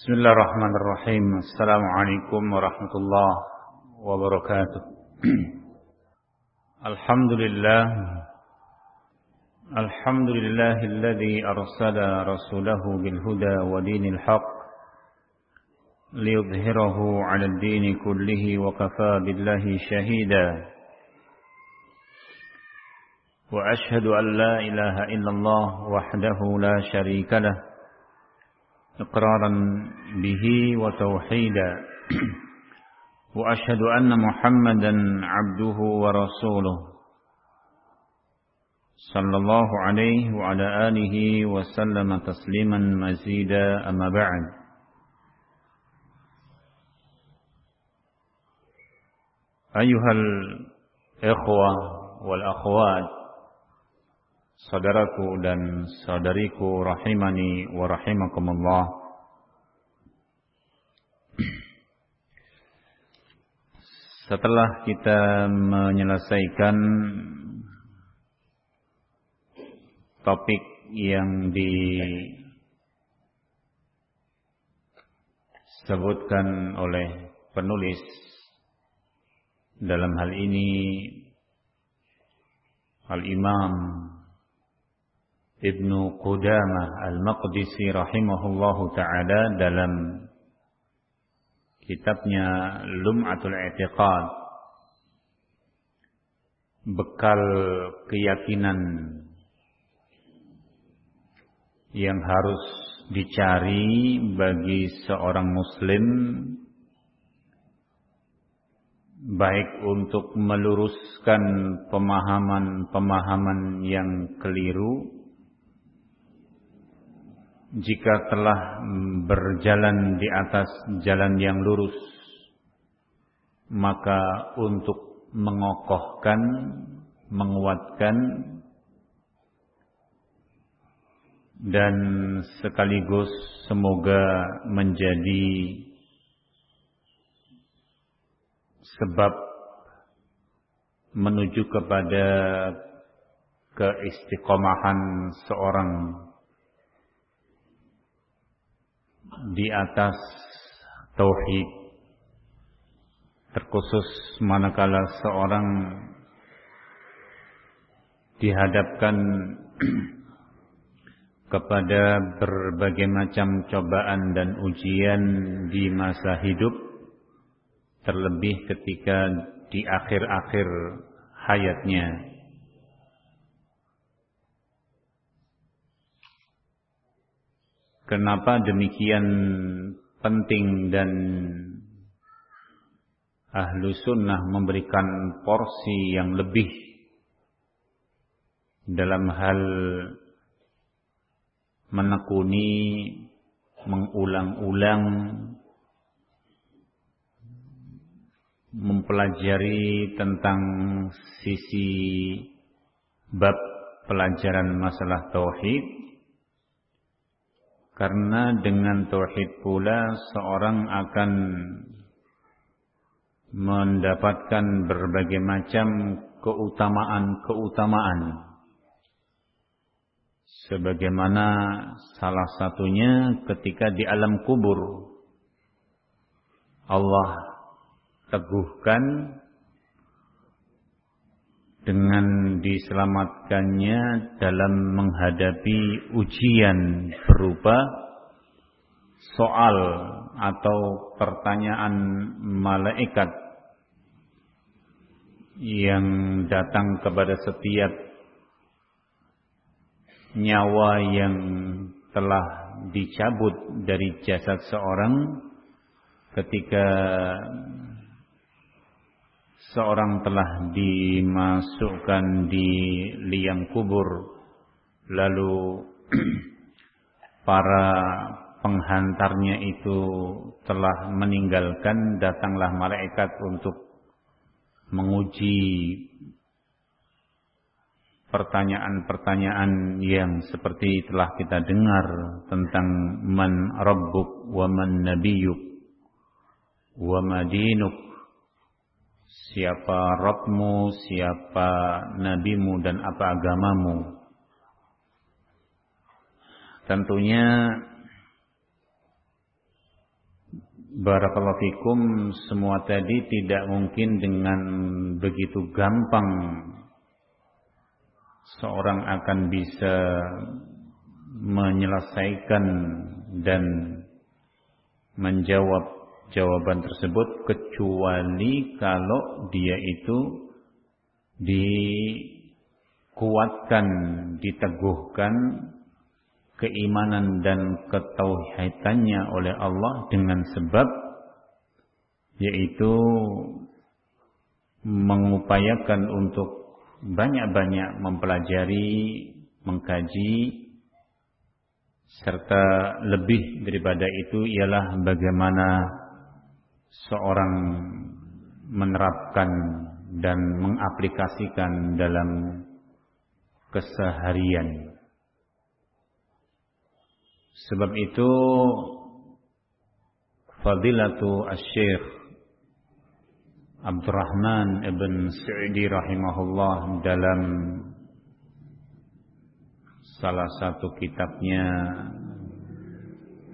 بسم الله الرحمن الرحيم السلام عليكم ورحمة الله وبركاته الحمد لله الحمد لله الذي أرسل رسوله بالهدى ودين الحق ليظهره على الدين كله وكفى بالله شهيدا وأشهد أن لا إله إلا الله وحده لا شريك له إقرارا به وتوحيدا. وأشهد أن محمدا عبده ورسوله. صلى الله عليه وعلى آله وسلم تسليما مزيدا أما بعد. أيها الإخوة والأخوات saudaraku dan saudariku rahimani wa rahimakumullah. Setelah kita menyelesaikan topik yang disebutkan oleh penulis dalam hal ini Al-Imam Ibnu Qudamah Al-Maqdisi rahimahullahu taala dalam kitabnya Lum'atul I'tiqad. Bekal keyakinan yang harus dicari bagi seorang muslim baik untuk meluruskan pemahaman-pemahaman yang keliru jika telah berjalan di atas jalan yang lurus maka untuk mengokohkan menguatkan dan sekaligus semoga menjadi sebab menuju kepada keistiqomahan seorang di atas tauhid. Terkhusus manakala seorang dihadapkan kepada berbagai macam cobaan dan ujian di masa hidup terlebih ketika di akhir-akhir hayatnya Kenapa demikian penting dan ahlu sunnah memberikan porsi yang lebih dalam hal menekuni, mengulang-ulang, mempelajari tentang sisi bab pelajaran masalah tauhid karena dengan tauhid pula seorang akan mendapatkan berbagai macam keutamaan-keutamaan. Sebagaimana salah satunya ketika di alam kubur Allah teguhkan dengan diselamatkannya dalam menghadapi ujian berupa soal atau pertanyaan malaikat yang datang kepada setiap nyawa yang telah dicabut dari jasad seorang ketika seorang telah dimasukkan di liang kubur. Lalu para penghantarnya itu telah meninggalkan. Datanglah malaikat untuk menguji pertanyaan-pertanyaan yang seperti telah kita dengar tentang man rabbuk wa man nabiyyuk wa madinuk siapa Rabbmu, siapa nabimu dan apa agamamu. Tentunya Barakallahu fikum semua tadi tidak mungkin dengan begitu gampang seorang akan bisa menyelesaikan dan menjawab jawaban tersebut kecuali kalau dia itu dikuatkan, diteguhkan keimanan dan ketauhidannya oleh Allah dengan sebab yaitu mengupayakan untuk banyak-banyak mempelajari, mengkaji serta lebih daripada itu ialah bagaimana seorang menerapkan dan mengaplikasikan dalam keseharian. Sebab itu Fadilatu Asy-Syaikh Abdurrahman ibn Sa'idi rahimahullah dalam salah satu kitabnya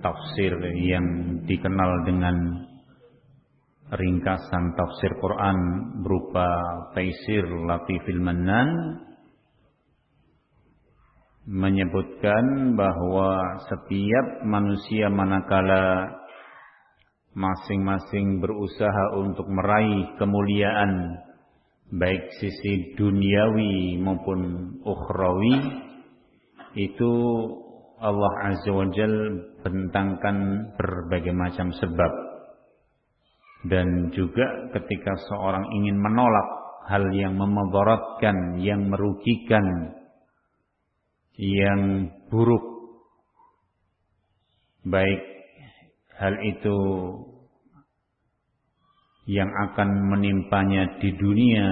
tafsir yang dikenal dengan ringkasan tafsir Quran berupa Taisir Latifil Manan menyebutkan bahwa setiap manusia manakala masing-masing berusaha untuk meraih kemuliaan baik sisi duniawi maupun ukhrawi itu Allah Azza wa Jal bentangkan berbagai macam sebab dan juga ketika seorang ingin menolak hal yang memudaratkan yang merugikan yang buruk baik hal itu yang akan menimpanya di dunia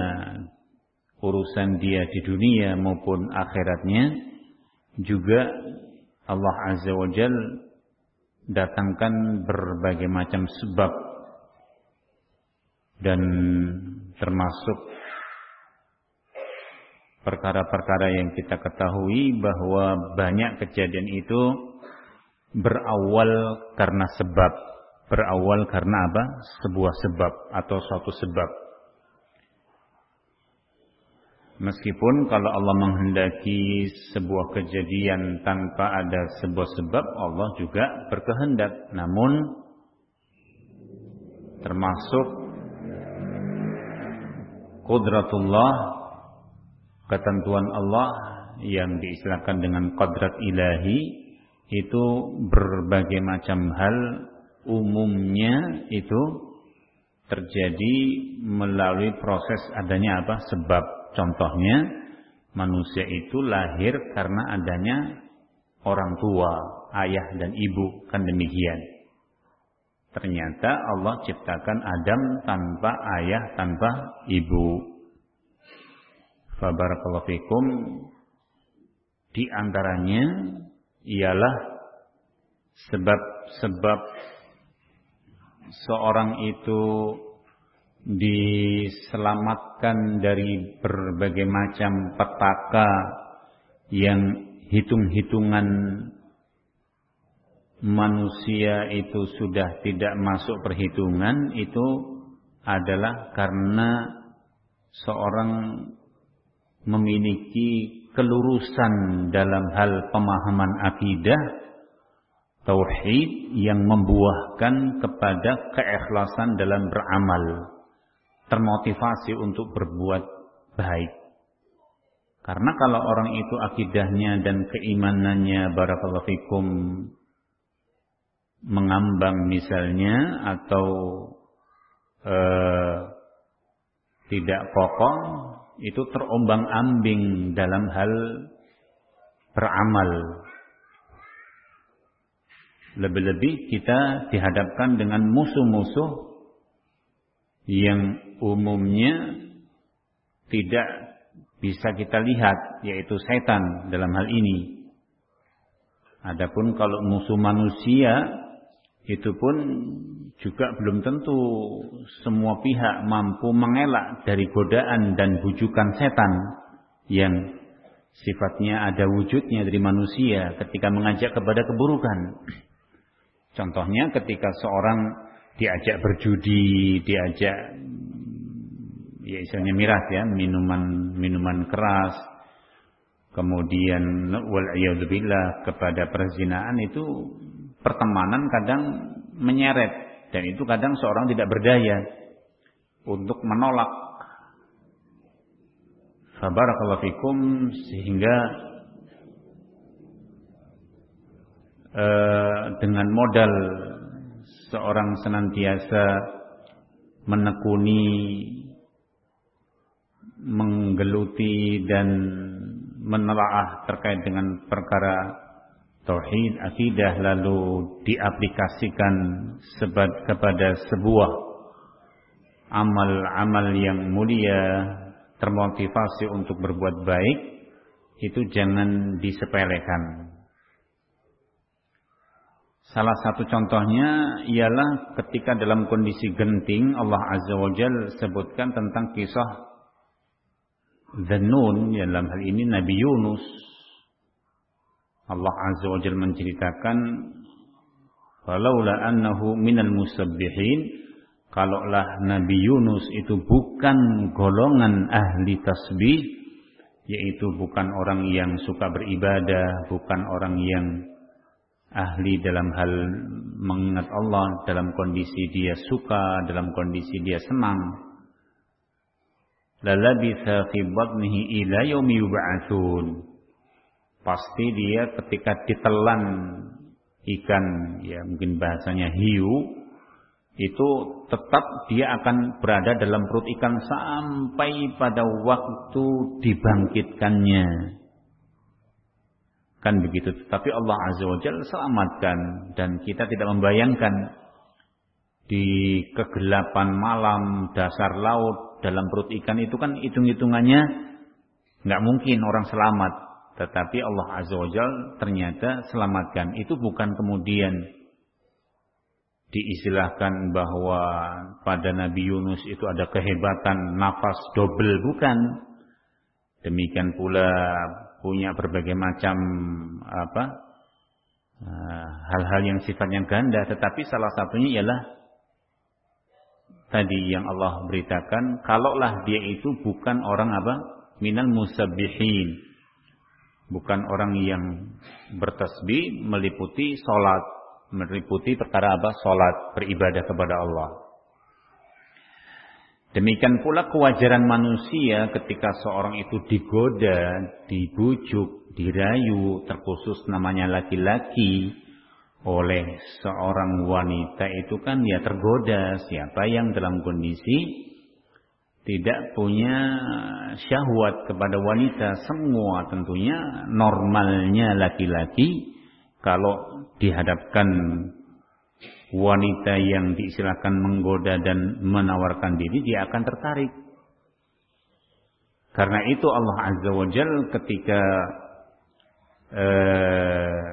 urusan dia di dunia maupun akhiratnya juga Allah Azza wa Jal datangkan berbagai macam sebab dan termasuk perkara-perkara yang kita ketahui bahwa banyak kejadian itu berawal karena sebab, berawal karena apa? Sebuah sebab atau suatu sebab. Meskipun kalau Allah menghendaki sebuah kejadian tanpa ada sebuah sebab, Allah juga berkehendak. Namun termasuk kudratullah ketentuan Allah yang diistilahkan dengan kodrat ilahi itu berbagai macam hal umumnya itu terjadi melalui proses adanya apa? Sebab. Contohnya manusia itu lahir karena adanya orang tua ayah dan ibu kan demikian ternyata Allah ciptakan Adam tanpa ayah tanpa ibu. Fabarakallahu fikum. Di antaranya ialah sebab-sebab seorang itu diselamatkan dari berbagai macam petaka yang hitung-hitungan manusia itu sudah tidak masuk perhitungan itu adalah karena seorang memiliki kelurusan dalam hal pemahaman akidah tauhid yang membuahkan kepada keikhlasan dalam beramal termotivasi untuk berbuat baik. Karena kalau orang itu akidahnya dan keimanannya barakallahu fikum mengambang misalnya atau eh, tidak kokoh itu terombang-ambing dalam hal beramal. Lebih-lebih kita dihadapkan dengan musuh-musuh yang umumnya tidak bisa kita lihat, yaitu setan dalam hal ini. Adapun kalau musuh manusia itu pun juga belum tentu semua pihak mampu mengelak dari godaan dan bujukan setan yang sifatnya ada wujudnya dari manusia ketika mengajak kepada keburukan. Contohnya ketika seorang diajak berjudi, diajak ya istilahnya miras ya, minuman minuman keras, kemudian wal kepada perzinaan itu pertemanan kadang menyeret dan itu kadang seorang tidak berdaya untuk menolak. Fabarakallahu fikum sehingga uh, dengan modal seorang senantiasa menekuni menggeluti dan menelaah terkait dengan perkara tauhid akidah lalu diaplikasikan sebab kepada sebuah amal-amal yang mulia termotivasi untuk berbuat baik itu jangan disepelekan. Salah satu contohnya ialah ketika dalam kondisi genting Allah Azza wa Jal sebutkan tentang kisah ya dalam hal ini Nabi Yunus Allah Azza wa Jalla menceritakan Falaula annahu minal musabbihin Kalaulah Nabi Yunus itu bukan golongan ahli tasbih Yaitu bukan orang yang suka beribadah Bukan orang yang ahli dalam hal mengingat Allah Dalam kondisi dia suka Dalam kondisi dia senang lalabitha fi batnihi ila yaumi yub'atsun. Pasti dia ketika ditelan ikan ya mungkin bahasanya hiu itu tetap dia akan berada dalam perut ikan sampai pada waktu dibangkitkannya. Kan begitu. Tapi Allah Azza wa selamatkan dan kita tidak membayangkan di kegelapan malam dasar laut dalam perut ikan itu kan hitung-hitungannya nggak mungkin orang selamat. Tetapi Allah Azza wa Jal ternyata selamatkan. Itu bukan kemudian diistilahkan bahwa pada Nabi Yunus itu ada kehebatan nafas double bukan. Demikian pula punya berbagai macam apa eh, hal-hal yang sifatnya ganda, tetapi salah satunya ialah tadi yang Allah beritakan, kalaulah dia itu bukan orang apa? Minal musabbihin. Bukan orang yang bertasbih meliputi salat, meliputi perkara apa? Salat, beribadah kepada Allah. Demikian pula kewajaran manusia ketika seorang itu digoda, dibujuk, dirayu, terkhusus namanya laki-laki, oleh seorang wanita itu kan ya tergoda siapa yang dalam kondisi tidak punya syahwat kepada wanita semua tentunya normalnya laki-laki. Kalau dihadapkan wanita yang diistilahkan menggoda dan menawarkan diri dia akan tertarik. Karena itu Allah Azza wa Jal ketika eh,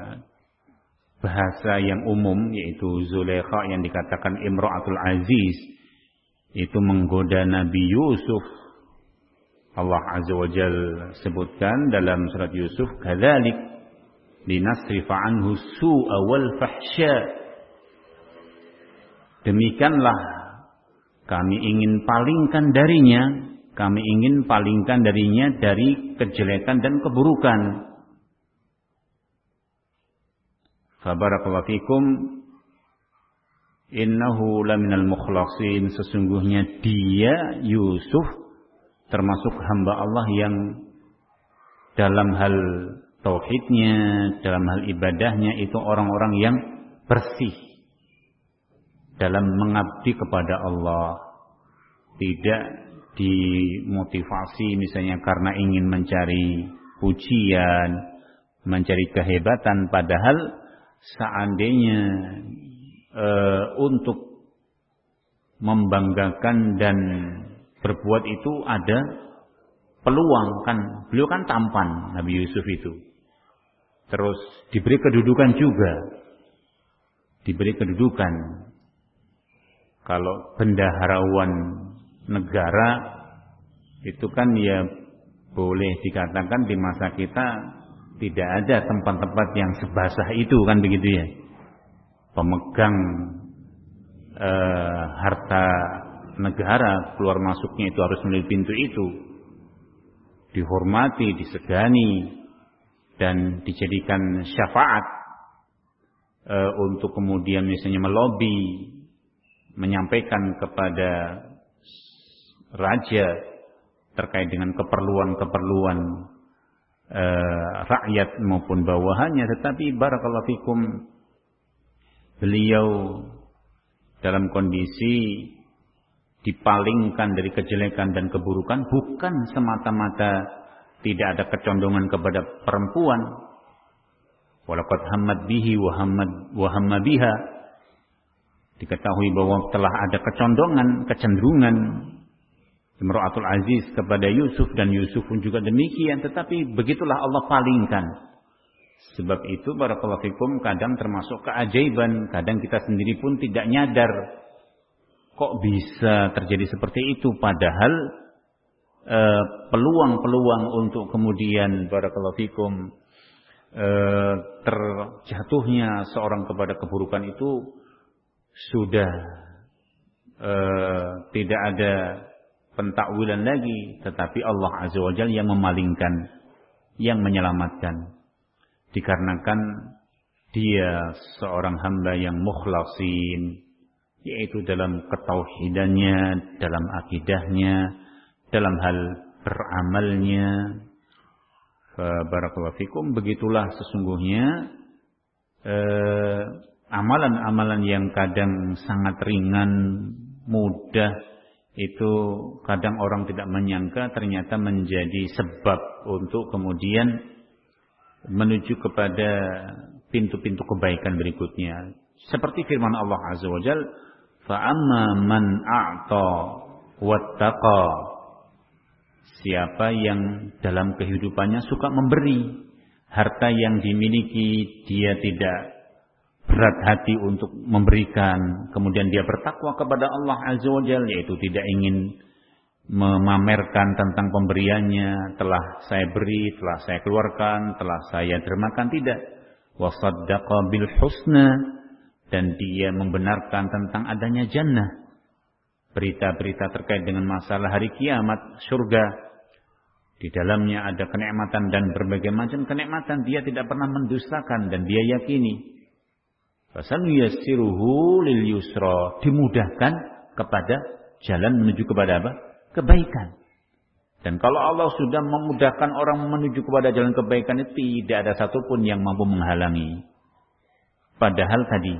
bahasa yang umum yaitu Zulaikha yang dikatakan Imra'atul Aziz itu menggoda Nabi Yusuf. Allah Azza wa Jal sebutkan dalam surat Yusuf kadzalik linasrifa anhu su'a wal fahsya. Demikianlah kami ingin palingkan darinya kami ingin palingkan darinya dari kejelekan dan keburukan. Fabarakallahu fikum innahu laminal mukhlasin sesungguhnya dia Yusuf termasuk hamba Allah yang dalam hal tauhidnya, dalam hal ibadahnya itu orang-orang yang bersih dalam mengabdi kepada Allah. Tidak dimotivasi misalnya karena ingin mencari pujian, mencari kehebatan padahal seandainya e, untuk membanggakan dan berbuat itu ada peluang kan. Beliau kan tampan Nabi Yusuf itu. Terus diberi kedudukan juga. Diberi kedudukan. Kalau bendaharawan negara itu kan ya boleh dikatakan di masa kita tidak ada tempat-tempat yang sebasah itu kan begitu ya. Pemegang uh, harta negara keluar masuknya itu harus melalui pintu itu. Dihormati, disegani dan dijadikan syafaat e, untuk kemudian misalnya melobi menyampaikan kepada raja terkait dengan keperluan-keperluan e, rakyat maupun bawahannya. Tetapi barakallahu fikum beliau dalam kondisi dipalingkan dari kejelekan dan keburukan bukan semata-mata tidak ada kecondongan kepada perempuan. Walaqad hamad bihi wa hammad wa hamma biha. Diketahui bahwa telah ada kecondongan, kecenderungan Imra'atul Aziz kepada Yusuf dan Yusuf pun juga demikian, tetapi begitulah Allah palingkan. Sebab itu barakallahu fikum kadang termasuk keajaiban, kadang kita sendiri pun tidak nyadar kok bisa terjadi seperti itu. Padahal Eh, peluang-peluang uh, untuk kemudian barakallahu fikum uh, terjatuhnya seorang kepada keburukan itu sudah uh, tidak ada pentakwilan lagi. Tetapi Allah azza wajalla yang memalingkan yang menyelamatkan dikarenakan dia seorang hamba yang mukhlasin yaitu dalam ketauhidannya dalam akidahnya dalam hal beramalnya. Barakallahu fikum. Begitulah sesungguhnya eh, amalan-amalan yang kadang sangat ringan, mudah, itu kadang orang tidak menyangka ternyata menjadi sebab untuk kemudian menuju kepada pintu-pintu kebaikan berikutnya. Seperti firman Allah Azza wa Jal, فَأَمَّا مَنْ أَعْطَى وَاتَّقَى Siapa yang dalam kehidupannya suka memberi harta yang dimiliki, dia tidak berat hati untuk memberikan, kemudian dia bertakwa kepada Allah Azza wa Jalla yaitu tidak ingin memamerkan tentang pemberiannya, telah saya beri, telah saya keluarkan, telah saya dermakan tidak. Wasaddaqa bil husna dan dia membenarkan tentang adanya jannah. Berita-berita terkait dengan masalah hari kiamat, surga, di dalamnya ada kenikmatan dan berbagai macam kenikmatan. Dia tidak pernah mendustakan dan dia yakini. Fasal yassiruhu lil yusra. Dimudahkan kepada jalan menuju kepada apa? Kebaikan. Dan kalau Allah sudah memudahkan orang menuju kepada jalan kebaikan itu tidak ada satupun yang mampu menghalangi. Padahal tadi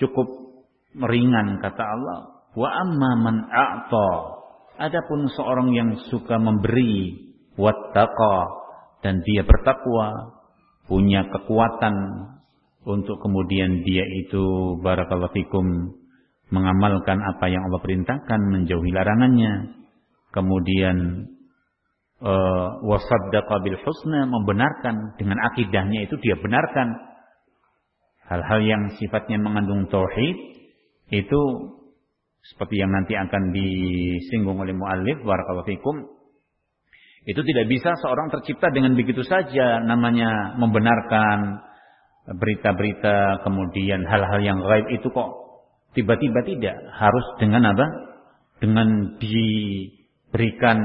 cukup ringan kata Allah. Wa amma man a'ta Adapun seorang yang suka memberi wattaqa dan dia bertakwa, punya kekuatan untuk kemudian dia itu barakallahu fikum mengamalkan apa yang Allah perintahkan, menjauhi larangannya. Kemudian uh, wasaddaqa bil husna membenarkan dengan akidahnya itu dia benarkan hal-hal yang sifatnya mengandung tauhid itu seperti yang nanti akan disinggung oleh muallif barakallahu fikum itu tidak bisa seorang tercipta dengan begitu saja namanya membenarkan berita-berita kemudian hal-hal yang gaib itu kok tiba-tiba tidak harus dengan apa dengan diberikan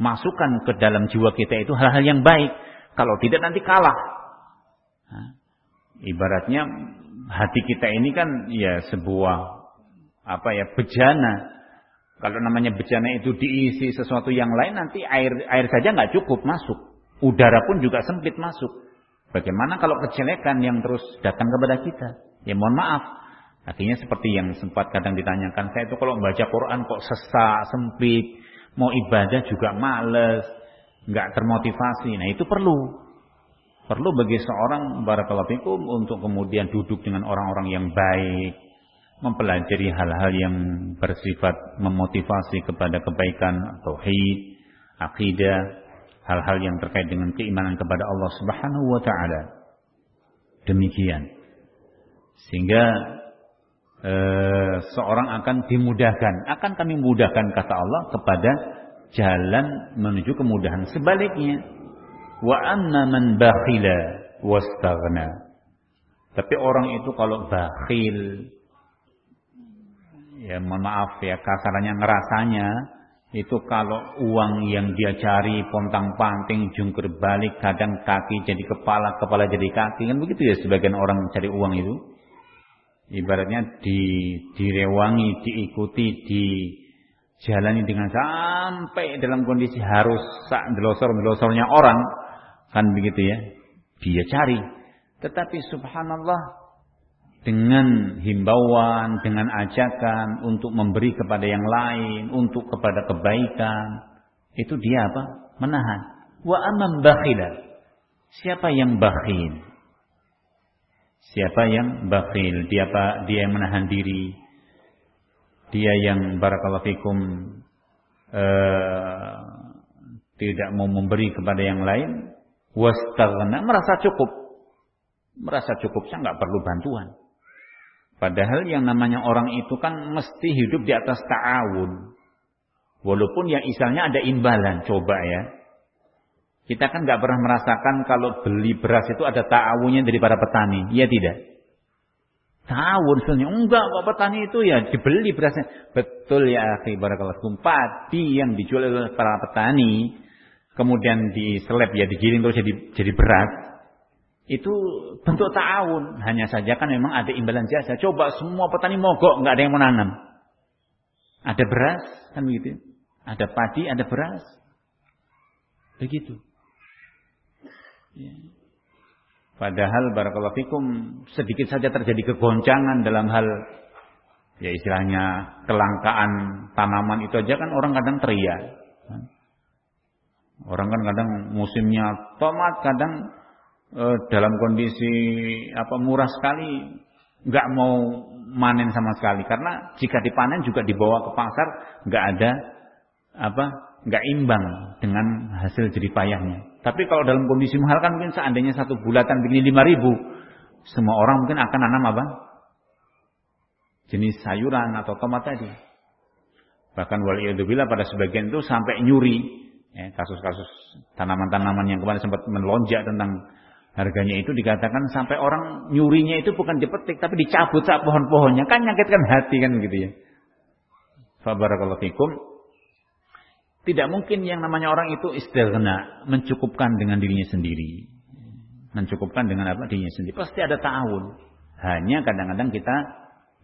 masukan ke dalam jiwa kita itu hal-hal yang baik kalau tidak nanti kalah ibaratnya hati kita ini kan ya sebuah apa ya bejana. Kalau namanya bejana itu diisi sesuatu yang lain nanti air air saja nggak cukup masuk. Udara pun juga sempit masuk. Bagaimana kalau kejelekan yang terus datang kepada kita? Ya mohon maaf. Akhirnya seperti yang sempat kadang ditanyakan, saya itu kalau membaca Quran kok sesak, sempit, mau ibadah juga males, nggak termotivasi. Nah itu perlu. Perlu bagi seorang barakallahu untuk kemudian duduk dengan orang-orang yang baik, mempelajari hal-hal yang bersifat memotivasi kepada kebaikan, tauhid, akidah, hal-hal yang terkait dengan keimanan kepada Allah Subhanahu wa taala. Demikian. Sehingga e, seorang akan dimudahkan, akan kami mudahkan kata Allah kepada jalan menuju kemudahan. Sebaliknya, wa anna man bakhila wastaghna. Tapi orang itu kalau bakhil, ya mohon maaf ya kasarannya ngerasanya itu kalau uang yang dia cari pontang-panting jungkir balik kadang kaki jadi kepala kepala jadi kaki kan begitu ya sebagian orang cari uang itu ibaratnya di direwangi diikuti di jalani dengan sampai dalam kondisi harus sak delosor delosornya orang kan begitu ya dia cari tetapi subhanallah dengan himbauan, dengan ajakan untuk memberi kepada yang lain, untuk kepada kebaikan, itu dia apa? Menahan. Wa amam bakhila. Siapa yang bakhil? Siapa yang bakhil? Dia apa? Dia yang menahan diri. Dia yang barakallahu fikum uh, tidak mau memberi kepada yang lain. Wastaghna merasa cukup. Merasa cukup, saya nggak perlu bantuan. Padahal yang namanya orang itu kan mesti hidup di atas ta'awun. Walaupun yang istilahnya ada imbalan. Coba ya. Kita kan nggak pernah merasakan kalau beli beras itu ada ta'awunnya dari para petani. Iya tidak? Ta'awun sebenarnya. Enggak, kok petani itu ya dibeli berasnya. Betul ya akhi barakallahu Padi yang dijual oleh para petani. Kemudian diseleb ya, digiling terus jadi, jadi beras itu bentuk ta'awun. Hanya saja kan memang ada imbalan jasa. Coba semua petani mogok, nggak ada yang menanam. Ada beras, kan begitu. Ada padi, ada beras. Begitu. Ya. Padahal barakallahu fikum sedikit saja terjadi kegoncangan dalam hal ya istilahnya kelangkaan tanaman itu aja kan orang kadang teriak. Orang kan kadang musimnya tomat, kadang eh, dalam kondisi apa murah sekali nggak mau manen sama sekali karena jika dipanen juga dibawa ke pasar nggak ada apa nggak imbang dengan hasil jerih payahnya. Tapi kalau dalam kondisi mahal kan mungkin seandainya satu bulatan begini lima ribu, semua orang mungkin akan nanam apa? Jenis sayuran atau tomat tadi. Bahkan waliyadzubillah pada sebagian itu sampai nyuri. Ya, kasus-kasus tanaman-tanaman yang kemarin sempat melonjak tentang Harganya itu dikatakan sampai orang nyurinya itu bukan dipetik tapi dicabut sak pohon-pohonnya. Kan nyakitkan hati kan gitu ya. Fabarakallahu fikum. Tidak mungkin yang namanya orang itu istighna, mencukupkan dengan dirinya sendiri. Mencukupkan dengan apa? Dirinya sendiri. Pasti ada ta'awun. Hanya kadang-kadang kita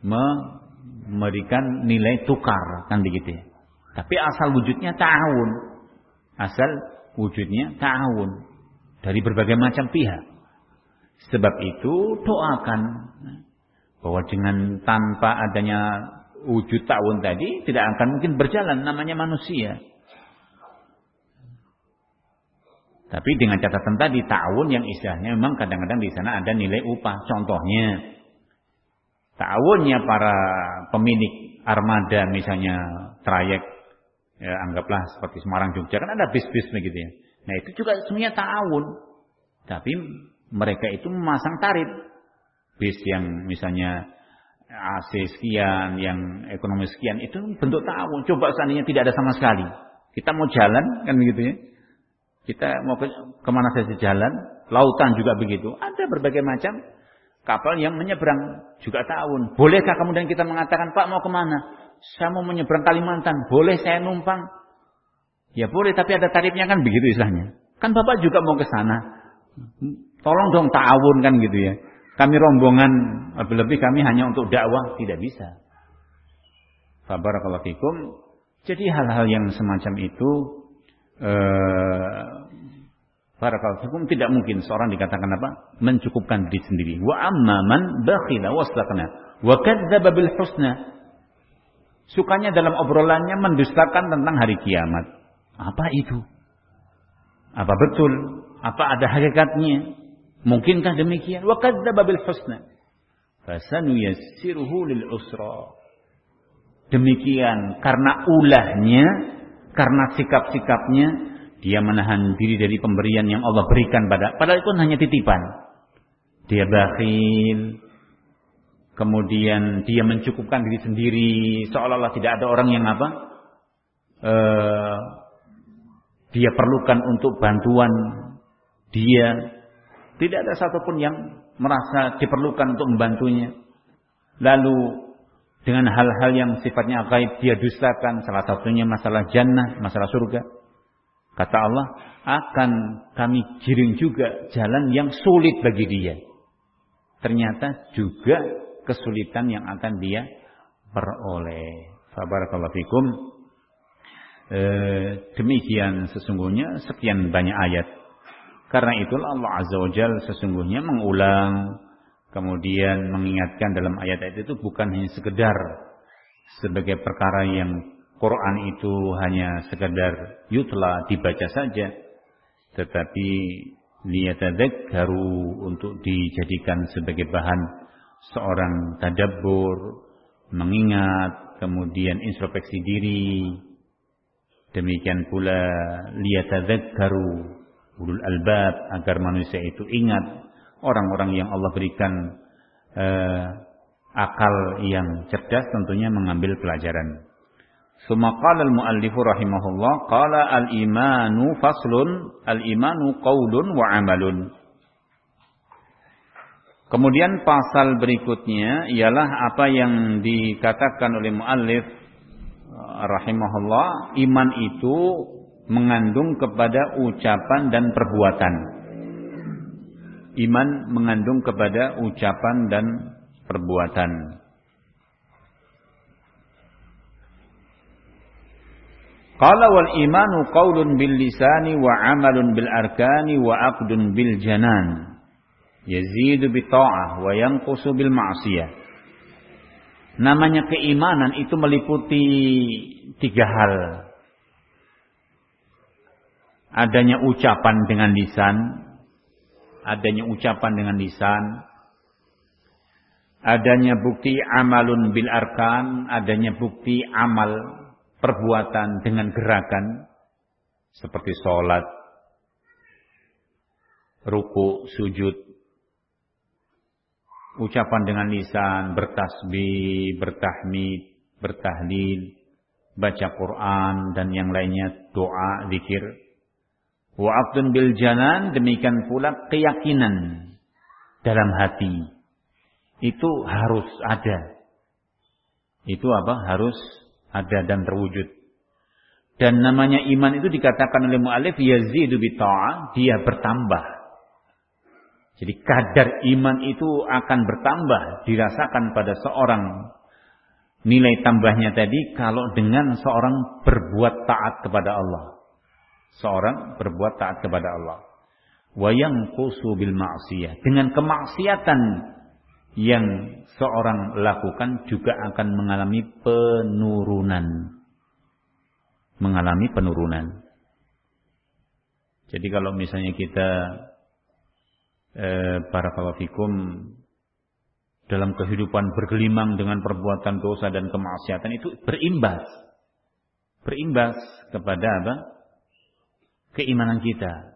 memberikan nilai tukar kan begitu ya. Tapi asal wujudnya ta'awun. Asal wujudnya ta'awun dari berbagai macam pihak. Sebab itu doakan bahwa dengan tanpa adanya wujud ta'awun tadi tidak akan mungkin berjalan namanya manusia. Tapi dengan catatan tadi ta'awun yang istilahnya memang kadang-kadang di sana ada nilai upah. Contohnya ta'awunnya para pemilik armada misalnya trayek ya anggaplah seperti Semarang Jogja kan ada bis-bis begitu ya. Nah itu juga semuanya ta'awun. Tapi mereka itu memasang tarif. Bis yang misalnya AC sekian, yang ekonomi sekian, itu bentuk ta'awun. Coba seandainya tidak ada sama sekali. Kita mau jalan, kan begitu ya. Kita mau ke, ke mana saja jalan, lautan juga begitu. Ada berbagai macam kapal yang menyeberang juga ta'awun. Bolehkah kemudian kita mengatakan, Pak mau ke mana? Saya mau menyeberang Kalimantan. Boleh saya numpang? Ya boleh, tapi ada tarifnya kan begitu istilahnya. Kan Bapak juga mau ke sana. Tolong dong ta'awun kan gitu ya. Kami rombongan, lebih-lebih kami hanya untuk dakwah, tidak bisa. Fabarakallahu. Jadi hal-hal yang semacam itu Barakallahu fikum tidak mungkin seorang dikatakan apa? mencukupkan diri sendiri. Wa amman bakhila wastakna wa kadzdzaba bil husna. Sukanya dalam obrolannya mendustakan tentang hari kiamat. Apa itu? Apa betul? Apa ada hakikatnya? Mungkinkah demikian? Wa kadzdzaba bil husna. Fasanuyassiruhu lil usra. Demikian karena ulahnya, karena sikap-sikapnya dia menahan diri dari pemberian yang Allah berikan pada padahal itu hanya titipan. Dia bakhil, kemudian dia mencukupkan diri sendiri. Seolah-olah tidak ada orang yang apa? Uh, dia perlukan untuk bantuan dia. Tidak ada satupun yang merasa diperlukan untuk membantunya. Lalu dengan hal-hal yang sifatnya gaib dia dustakan salah satunya masalah jannah masalah surga kata Allah akan kami giring juga jalan yang sulit bagi dia ternyata juga kesulitan yang akan dia peroleh Barakallahu fikum. E, demikian sesungguhnya sekian banyak ayat. Karena itulah Allah Azza wa Jal sesungguhnya mengulang kemudian mengingatkan dalam ayat-ayat itu bukan hanya sekedar sebagai perkara yang Quran itu hanya sekedar yutla dibaca saja tetapi liyatadzakkaru untuk dijadikan sebagai bahan seorang tadabbur mengingat kemudian introspeksi diri. Demikian pula liyatadzakkaru ulul albab agar manusia itu ingat orang-orang yang Allah berikan uh, akal yang cerdas tentunya mengambil pelajaran. Suma qala al-muallifu rahimahullah qala al-imanu faslun al-imanu qaulun wa amalun. Kemudian pasal berikutnya ialah apa yang dikatakan oleh muallif rahimahullah iman itu mengandung kepada ucapan dan perbuatan iman mengandung kepada ucapan dan perbuatan. Qala wal imanu qaulun bil lisani wa amalun bil arkani wa aqdun bil janan. Yazidu bi ta'ah wa yanqusu bil ma'siyah. Namanya keimanan itu meliputi tiga hal. Adanya ucapan dengan lisan, adanya ucapan dengan lisan, adanya bukti amalun bil arkan, adanya bukti amal perbuatan dengan gerakan. Seperti sholat, ruku, sujud, ucapan dengan lisan, bertasbih, bertahmid, bertahlil, baca Quran dan yang lainnya doa, zikir. Wa aqdun bil janan demikian pula keyakinan dalam hati. Itu harus ada. Itu apa? Harus ada dan terwujud. Dan namanya iman itu dikatakan oleh mu'alif yazidu dia bertambah. Jadi kadar iman itu akan bertambah dirasakan pada seorang nilai tambahnya tadi kalau dengan seorang berbuat taat kepada Allah seorang berbuat taat kepada Allah. Wayang kusu bil ma'siyah. Dengan kemaksiatan yang seorang lakukan juga akan mengalami penurunan. Mengalami penurunan. Jadi kalau misalnya kita eh, para kalafikum dalam kehidupan bergelimang dengan perbuatan dosa dan kemaksiatan itu berimbas. Berimbas kepada apa? Keimanan kita.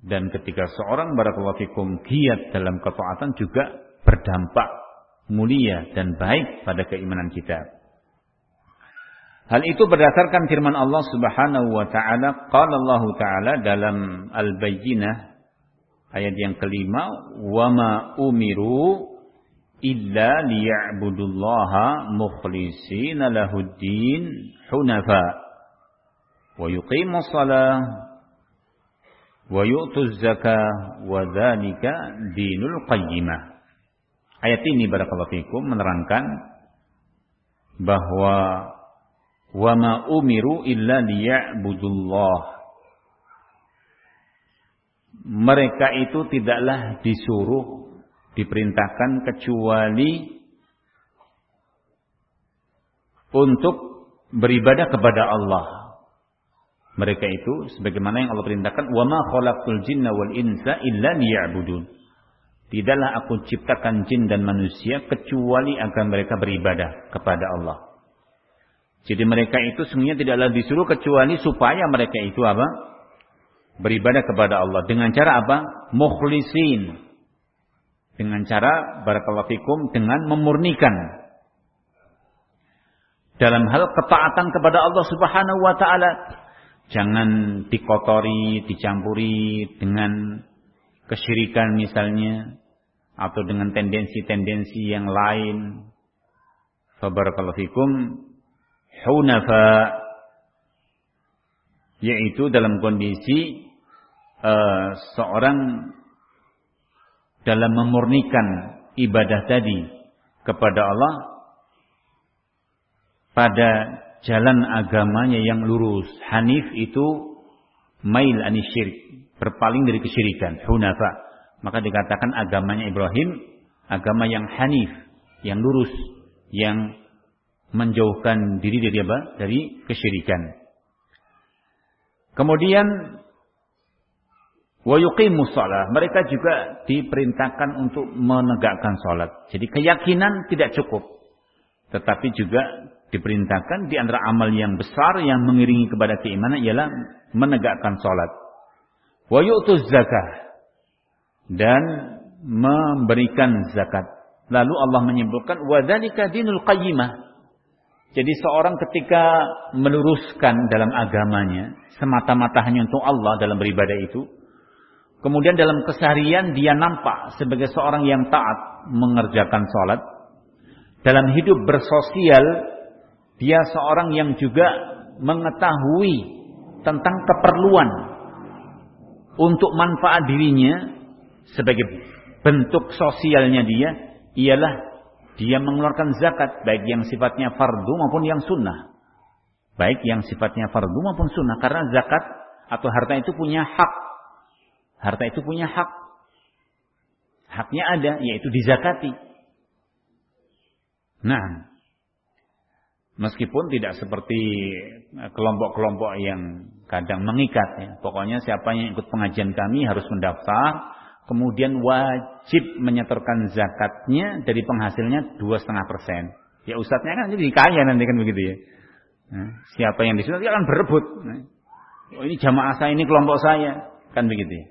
Dan ketika seorang barakallahu fikum giat dalam ketaatan juga berdampak mulia dan baik pada keimanan kita. Hal itu berdasarkan firman Allah Subhanahu wa taala, qala Allah taala dalam Al-Bayyinah ayat yang kelima, "Wa ma umiru illa liya'budullaha mukhlishina lahuddin hunafa." Wa yuqimus salah wa yu'tuz zakah wa dzalika dinul qayyimah. Ayat ini barakallahu fikum menerangkan bahwa wa ma umiru illa liya'budullah. Mereka itu tidaklah disuruh diperintahkan kecuali untuk beribadah kepada Allah mereka itu sebagaimana yang Allah perintahkan wa ma khalaqtul jinna wal insa illa liya'budun. Tidaklah aku ciptakan jin dan manusia kecuali agar mereka beribadah kepada Allah. Jadi mereka itu semuanya tidaklah disuruh kecuali supaya mereka itu apa? Beribadah kepada Allah. Dengan cara apa? Mukhlisin. Dengan cara barakallahu fikum dengan memurnikan. Dalam hal ketaatan kepada Allah Subhanahu wa taala Jangan dikotori, dicampuri dengan kesyirikan misalnya. Atau dengan tendensi-tendensi yang lain. Fabarakallahu fikum hunafa yaitu dalam kondisi uh, seorang dalam memurnikan ibadah tadi kepada Allah pada jalan agamanya yang lurus. Hanif itu mail anisyirik, berpaling dari kesyirikan, hunafa. Maka dikatakan agamanya Ibrahim agama yang hanif, yang lurus, yang menjauhkan diri dari apa? Dari kesyirikan. Kemudian wa yuqimus. Mereka juga diperintahkan untuk menegakkan salat. Jadi keyakinan tidak cukup. Tetapi juga diperintahkan di antara amal yang besar yang mengiringi kepada keimanan ialah menegakkan salat. Wa yu'tuz zakah dan memberikan zakat. Lalu Allah menyebutkan wadzalika dinul qayyimah. Jadi seorang ketika meluruskan dalam agamanya semata-mata hanya untuk Allah dalam beribadah itu, kemudian dalam keseharian dia nampak sebagai seorang yang taat mengerjakan sholat, dalam hidup bersosial dia seorang yang juga mengetahui tentang keperluan untuk manfaat dirinya sebagai bentuk sosialnya dia ialah dia mengeluarkan zakat baik yang sifatnya fardu maupun yang sunnah. Baik yang sifatnya fardu maupun sunnah karena zakat atau harta itu punya hak. Harta itu punya hak. Haknya ada yaitu dizakati. Nah, meskipun tidak seperti kelompok-kelompok yang kadang mengikat ya. Pokoknya siapa yang ikut pengajian kami harus mendaftar kemudian wajib menyetorkan zakatnya dari penghasilnya dua setengah persen. Ya ustadznya kan jadi kaya nanti kan begitu ya. Nah, siapa yang disuruh dia akan berebut. Nah, oh ini jamaah saya, ini kelompok saya, kan begitu ya.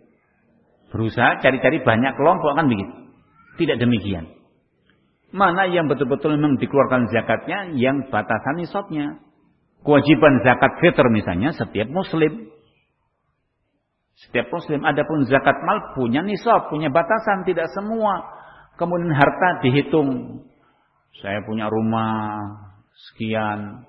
Berusaha cari-cari banyak kelompok kan begitu. Tidak demikian. Mana yang betul-betul memang dikeluarkan zakatnya yang batasan nisabnya. Kewajiban zakat fitr misalnya setiap muslim setiap muslim adapun zakat mal punya nisab, punya batasan, tidak semua. Kemudian harta dihitung. Saya punya rumah sekian.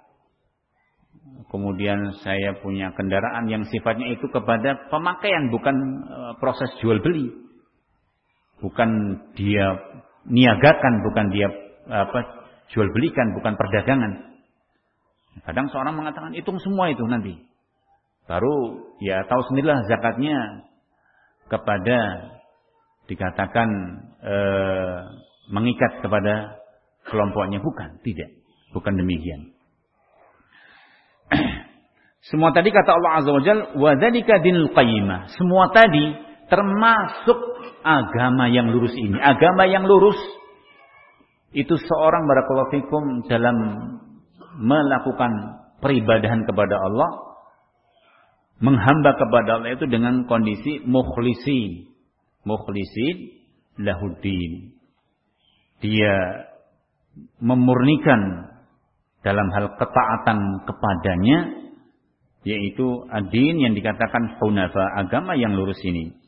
Kemudian saya punya kendaraan yang sifatnya itu kepada pemakaian, bukan e, proses jual beli. Bukan dia niagakan, bukan dia apa jual belikan, bukan perdagangan. Kadang seorang mengatakan hitung semua itu nanti. Baru ya tahu sendirilah zakatnya kepada dikatakan e, mengikat kepada kelompoknya bukan, tidak. Bukan demikian. Semua tadi kata Allah Azza wa Jalla, wa dzalika dinul qayyimah. Semua tadi termasuk agama yang lurus ini. Agama yang lurus itu seorang barakallahu fikum dalam melakukan peribadahan kepada Allah menghamba kepada Allah itu dengan kondisi mukhlisin. Mukhlisin lahuddin. Dia memurnikan dalam hal ketaatan kepadanya yaitu adin yang dikatakan hunafa agama yang lurus ini.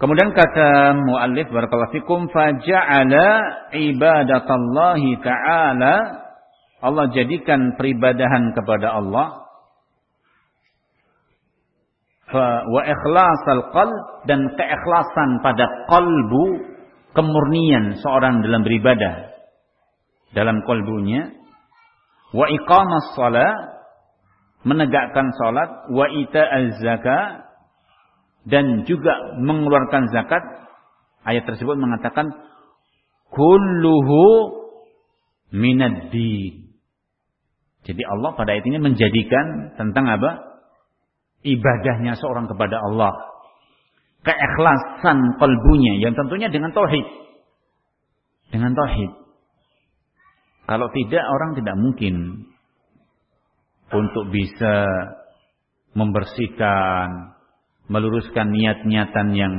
Kemudian kata muallif barakallahu fikum faja'ala ibadatallahi ta'ala. Allah jadikan peribadahan kepada Allah. Wa ikhlasul qalb dan keikhlasan pada kalbu kemurnian seorang dalam beribadah. Dalam kalbunya wa iqamas shalah menegakkan salat wa ita'az zakat dan juga mengeluarkan zakat ayat tersebut mengatakan kulluhu minad din jadi Allah pada ayat ini menjadikan tentang apa ibadahnya seorang kepada Allah. Keikhlasan kalbunya yang tentunya dengan tauhid. Dengan tauhid. Kalau tidak orang tidak mungkin untuk bisa membersihkan, meluruskan niat-niatan yang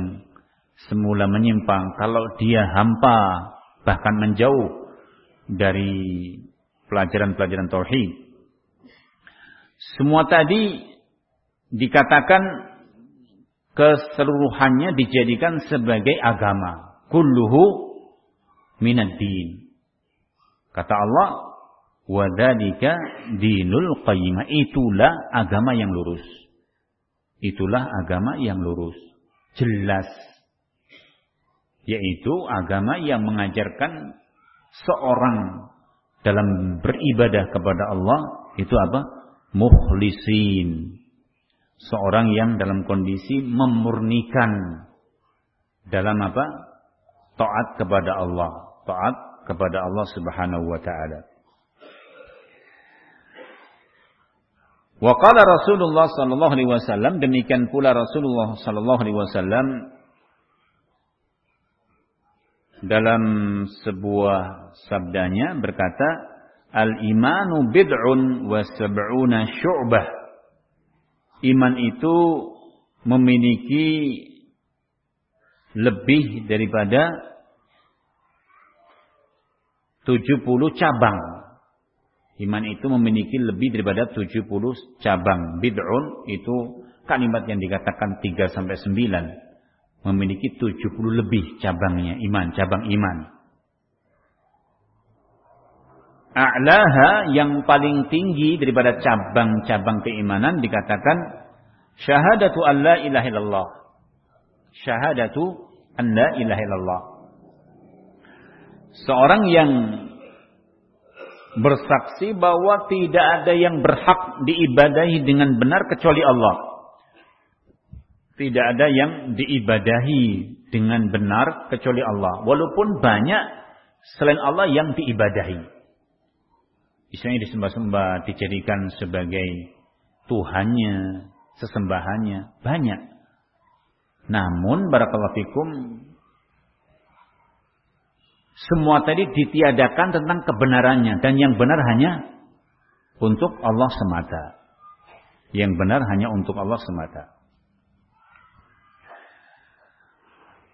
semula menyimpang. Kalau dia hampa, bahkan menjauh dari pelajaran-pelajaran tauhid. Semua tadi dikatakan keseluruhannya dijadikan sebagai agama. Kulluhu minad din. Kata Allah, "Wadzalika dinul qayyimah." Itulah agama yang lurus. Itulah agama yang lurus. Jelas. Yaitu agama yang mengajarkan seorang dalam beribadah kepada Allah itu apa? Mukhlisin. Seorang yang dalam kondisi memurnikan dalam apa? Taat kepada Allah. Taat kepada Allah Subhanahu wa taala. Wa qala Rasulullah sallallahu alaihi wasallam demikian pula Rasulullah sallallahu alaihi wasallam dalam sebuah sabdanya berkata al-imanu bid'un wa sab'una syu'bah. Iman itu memiliki lebih daripada 70 cabang iman itu memiliki lebih daripada 70 cabang bid'un itu kalimat yang dikatakan 3 sampai 9 memiliki 70 lebih cabangnya iman, cabang iman. A'laha yang paling tinggi daripada cabang-cabang keimanan dikatakan syahadatu an la ilaha illallah. Syahadatu an la ilaha illallah. Seorang yang bersaksi bahwa tidak ada yang berhak diibadahi dengan benar kecuali Allah tidak ada yang diibadahi dengan benar kecuali Allah. Walaupun banyak selain Allah yang diibadahi. Misalnya disembah-sembah, dijadikan sebagai Tuhannya, sesembahannya. Banyak. Namun, barakallahu fikum, semua tadi ditiadakan tentang kebenarannya. Dan yang benar hanya untuk Allah semata. Yang benar hanya untuk Allah semata.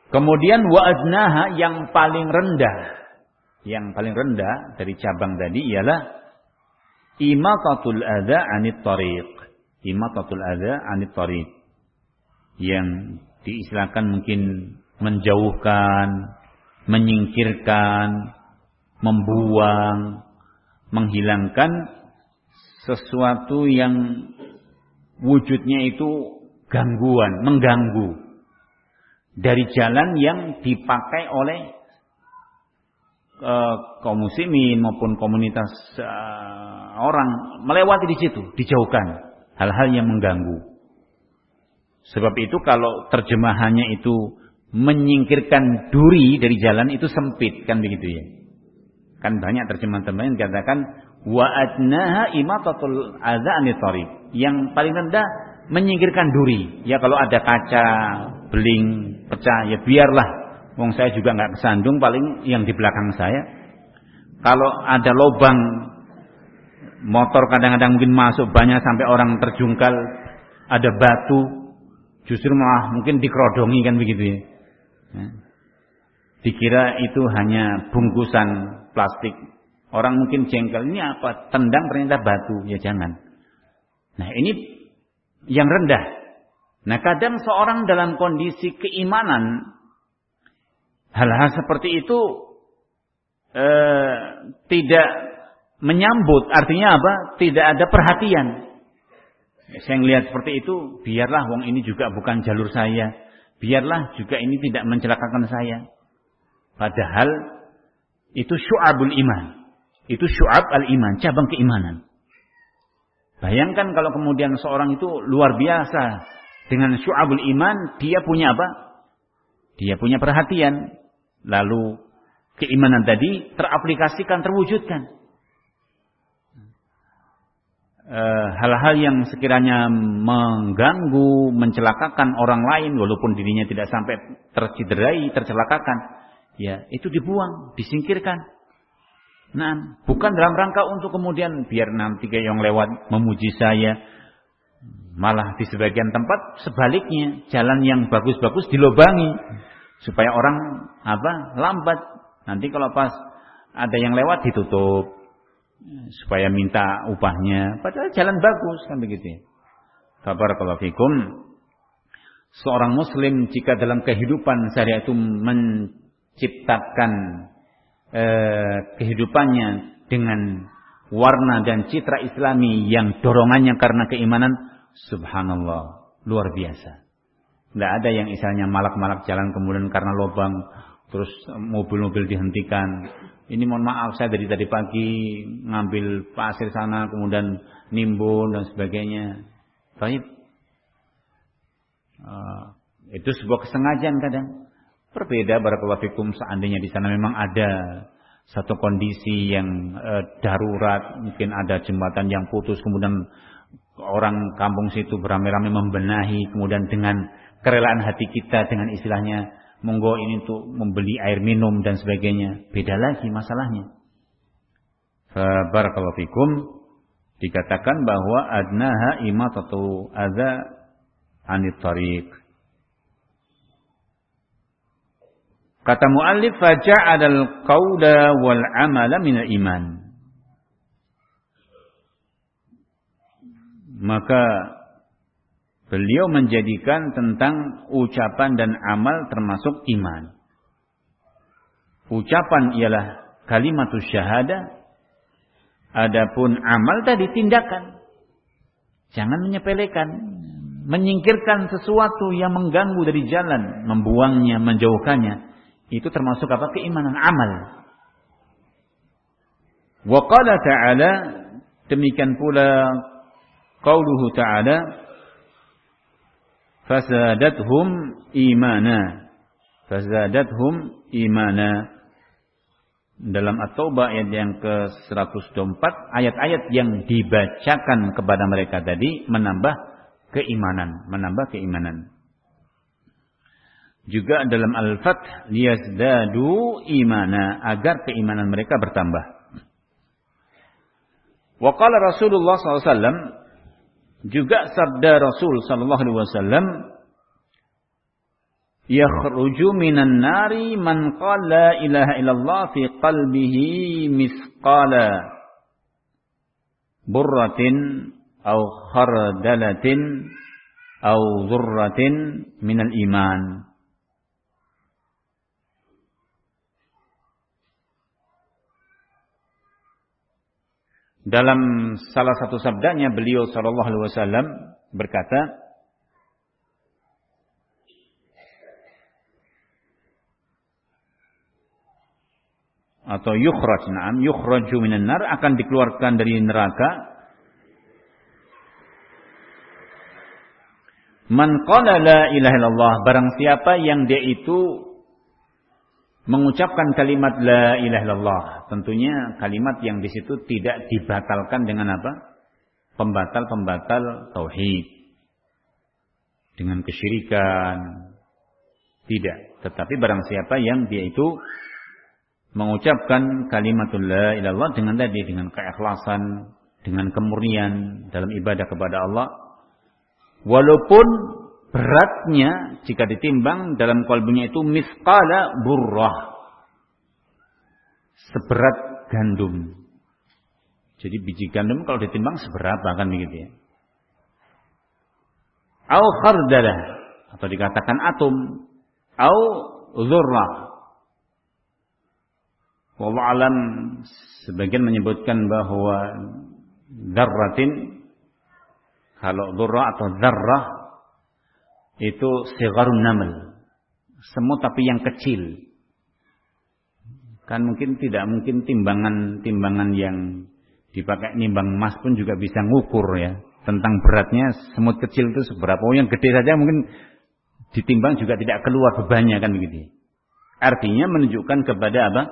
Kemudian wa'adnaha yang paling rendah. Yang paling rendah dari cabang tadi ialah imatatul adha anit tariq. Imatatul adha anit tariq. Yang diistilahkan mungkin menjauhkan, menyingkirkan, membuang, menghilangkan sesuatu yang wujudnya itu gangguan, mengganggu dari jalan yang dipakai oleh uh, kaum muslimin maupun komunitas uh, orang melewati di situ, dijauhkan hal-hal yang mengganggu. Sebab itu kalau terjemahannya itu menyingkirkan duri dari jalan itu sempit kan begitu ya. Kan banyak terjemahan-terjemahan katakan wa adnaha imatatul adza Yang paling rendah menyingkirkan duri. Ya kalau ada kaca, beling, pecah, ya biarlah. Wong saya juga nggak kesandung, paling yang di belakang saya. Kalau ada lubang motor kadang-kadang mungkin masuk banyak sampai orang terjungkal, ada batu, justru malah mungkin dikerodongi kan begitu ya. Ya. Dikira itu hanya bungkusan plastik. Orang mungkin jengkel, ini apa? Tendang ternyata batu, ya jangan. Nah ini yang rendah. Nah kadang seorang dalam kondisi keimanan, hal-hal seperti itu eh, tidak menyambut. Artinya apa? Tidak ada perhatian. Saya melihat seperti itu, biarlah wong ini juga bukan jalur saya. Biarlah juga ini tidak mencelakakan saya. Padahal itu syu'abul iman. Itu syu'ab al-iman, cabang keimanan. Bayangkan kalau kemudian seorang itu luar biasa dengan syu'abul iman, dia punya apa? Dia punya perhatian. Lalu keimanan tadi teraplikasikan, terwujudkan. Eh, hal-hal yang sekiranya mengganggu, mencelakakan orang lain walaupun dirinya tidak sampai tercederai, tercelakakan, ya itu dibuang, disingkirkan. Nah, bukan dalam rangka untuk kemudian biar nanti kayak yang lewat memuji saya. Malah di sebagian tempat sebaliknya, jalan yang bagus-bagus dilobangi supaya orang apa? lambat. Nanti kalau pas ada yang lewat ditutup supaya minta upahnya. Padahal jalan bagus kan begitu. Kabar kalau fikum seorang muslim jika dalam kehidupan sehari itu menciptakan eh, kehidupannya dengan warna dan citra islami yang dorongannya karena keimanan, subhanallah, luar biasa. Tidak ada yang misalnya malak-malak jalan kemudian karena lubang, terus mobil-mobil dihentikan. Ini mohon maaf saya dari tadi pagi ngambil pasir sana kemudian nimbun dan sebagainya. Baik. Uh, itu sebuah kesengajaan kadang. Berbeda barakallahu fikum seandainya di sana memang ada satu kondisi yang uh, darurat, mungkin ada jembatan yang putus kemudian orang kampung situ beramai-ramai membenahi kemudian dengan kerelaan hati kita dengan istilahnya monggo ini untuk membeli air minum dan sebagainya. Beda lagi masalahnya. Barakallahu fikum dikatakan bahwa adnaha imatatu adza anit tariq. Kata muallif faja'al qawla wal amala min iman. Maka Beliau menjadikan tentang ucapan dan amal termasuk iman. Ucapan ialah kalimat syahada. Adapun amal tadi tindakan. Jangan menyepelekan. Menyingkirkan sesuatu yang mengganggu dari jalan. Membuangnya, menjauhkannya. Itu termasuk apa? Keimanan amal. Wa qala ta'ala. Demikian pula. Qauluhu ta'ala fasadathum imana. Fasadathum imana. Dalam At-Taubah ayat yang ke-124 ayat-ayat yang dibacakan kepada mereka tadi menambah keimanan menambah keimanan. Juga dalam Al-Fath liyazdadu imana agar keimanan mereka bertambah. Wa qala Rasulullah SAW juga sabda Rasul sallallahu alaihi wasallam yakhruju minan nari man qala la ilaha illallah fi qalbihi misqala burratin au khardalatin au dzurratin minal iman Dalam salah satu sabdanya beliau sallallahu alaihi wasallam berkata, atau yukhraj na'am yukhraju minan nar akan dikeluarkan dari neraka. Man qala la ilaha illallah barang siapa yang dia itu mengucapkan kalimat la ilaha illallah. Tentunya kalimat yang di situ tidak dibatalkan dengan apa? Pembatal-pembatal tauhid. Dengan kesyirikan. Tidak. Tetapi barang siapa yang dia itu mengucapkan kalimatul la ilallah dengan tadi dengan keikhlasan, dengan kemurnian dalam ibadah kepada Allah. Walaupun beratnya jika ditimbang dalam kalbunya itu misqala burrah. Seberat gandum. Jadi biji gandum kalau ditimbang seberapa kan begitu ya. Au khardalah atau dikatakan atom au dzurrah. Wallahu alam sebagian menyebutkan bahwa dzarratin kalau dzurrah atau dzarrah itu sigarun naml. Semut tapi yang kecil. Kan mungkin tidak mungkin timbangan-timbangan yang dipakai nimbang emas pun juga bisa ngukur ya. Tentang beratnya semut kecil itu seberapa. Oh yang gede saja mungkin ditimbang juga tidak keluar bebannya kan begitu. Artinya menunjukkan kepada apa?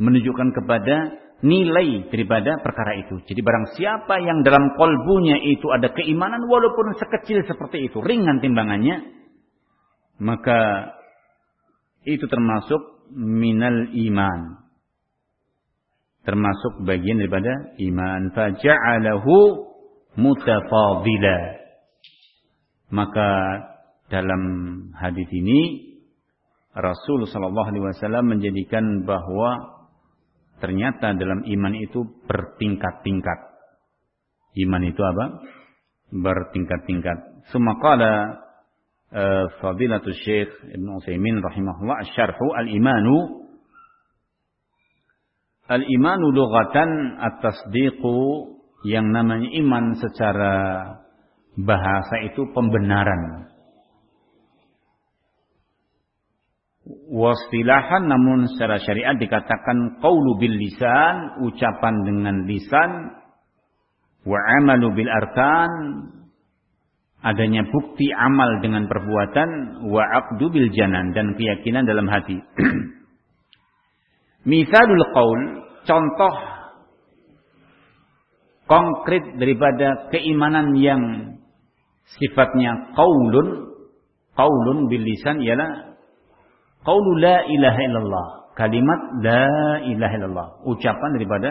Menunjukkan kepada nilai daripada perkara itu. Jadi barang siapa yang dalam kolbunya itu ada keimanan walaupun sekecil seperti itu, ringan timbangannya, maka itu termasuk minal iman. Termasuk bagian daripada iman. Faja'alahu mutafadila. Maka dalam hadis ini Rasul sallallahu alaihi wasallam menjadikan bahwa Ternyata dalam iman itu bertingkat-tingkat. Iman itu apa? Bertingkat-tingkat. Semakala uh, Fadilatul Syekh Ibn Utsaimin rahimahullah syarhu al-imanu Al-imanu lughatan at-tasdiqu yang namanya iman secara bahasa itu pembenaran. Wastilahan namun secara syariat dikatakan qaulu bil lisan, ucapan dengan lisan, wa amalu bil arkan, adanya bukti amal dengan perbuatan, wa aqdu bil janan dan keyakinan dalam hati. Misalul qaul, contoh konkret daripada keimanan yang sifatnya qaulun, qaulun bil lisan ialah qaulu la ilaha illallah, kalimat la ilaha illallah, ucapan daripada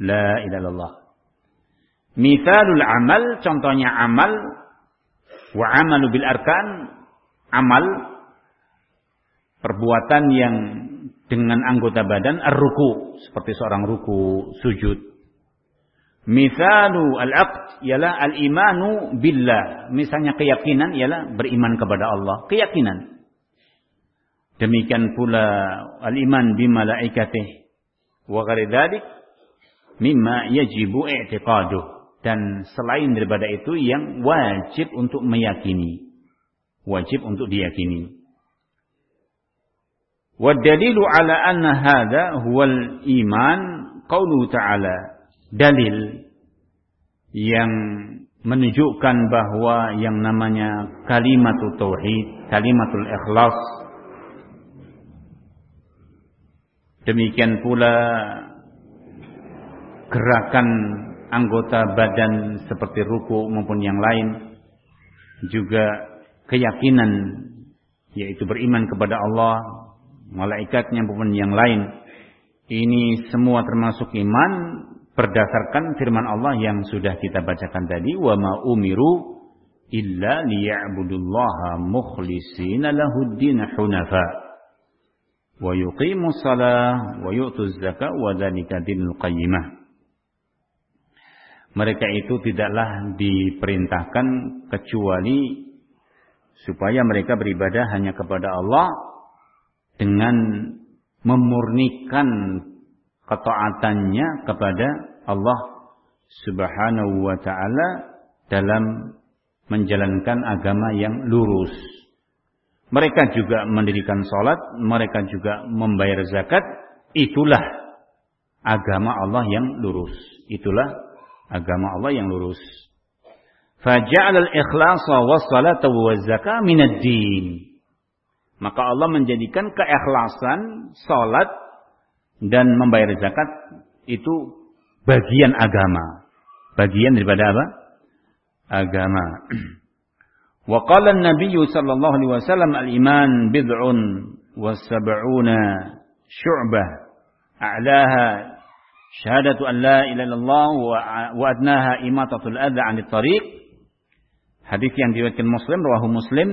la ilaha illallah. Misalul amal, contohnya amal wa amalu bil arkan, amal perbuatan yang dengan anggota badan ar-ruku seperti seorang ruku, sujud. Misalu al-aqd ialah al-imanu billah. Misalnya keyakinan ialah beriman kepada Allah, keyakinan. Demikian pula al-iman bimalaikatih wa ghairi mimma yajibu i'tiqaduh. Dan selain daripada itu yang wajib untuk meyakini. Wajib untuk diyakini. Wa dalilu ala anna hadha huwal iman qaulu ta'ala. Dalil yang menunjukkan bahwa yang namanya kalimatul tauhid kalimatul ikhlas demikian pula gerakan anggota badan seperti ruku maupun yang lain juga keyakinan yaitu beriman kepada Allah malaikatnya maupun yang lain. Ini semua termasuk iman berdasarkan firman Allah yang sudah kita bacakan tadi wa ma umiru illa liya'budullaha mukhlishina lahuddin hunafa wa yuqimus salah wa yu'tuz zakah wa dzalika dinul qayyimah mereka itu tidaklah diperintahkan kecuali supaya mereka beribadah hanya kepada Allah dengan memurnikan ketaatannya kepada Allah Subhanahu wa taala dalam menjalankan agama yang lurus. Mereka juga mendirikan salat, mereka juga membayar zakat, itulah agama Allah yang lurus. Itulah agama Allah yang lurus. Faja'al al-ikhlasa was-salata waz-zakah min ad-din. Maka Allah menjadikan keikhlasan, salat dan membayar zakat itu bagian agama. Bagian daripada apa? Agama. Wa qala an-nabiy sallallahu alaihi wasallam al-iman bid'un wa sab'una syu'bah a'laha syahadatu an la ilaha illallah wa adnaha imatatul adha 'anil tariq. Hadis yang diriwayatkan Muslim rawahu Muslim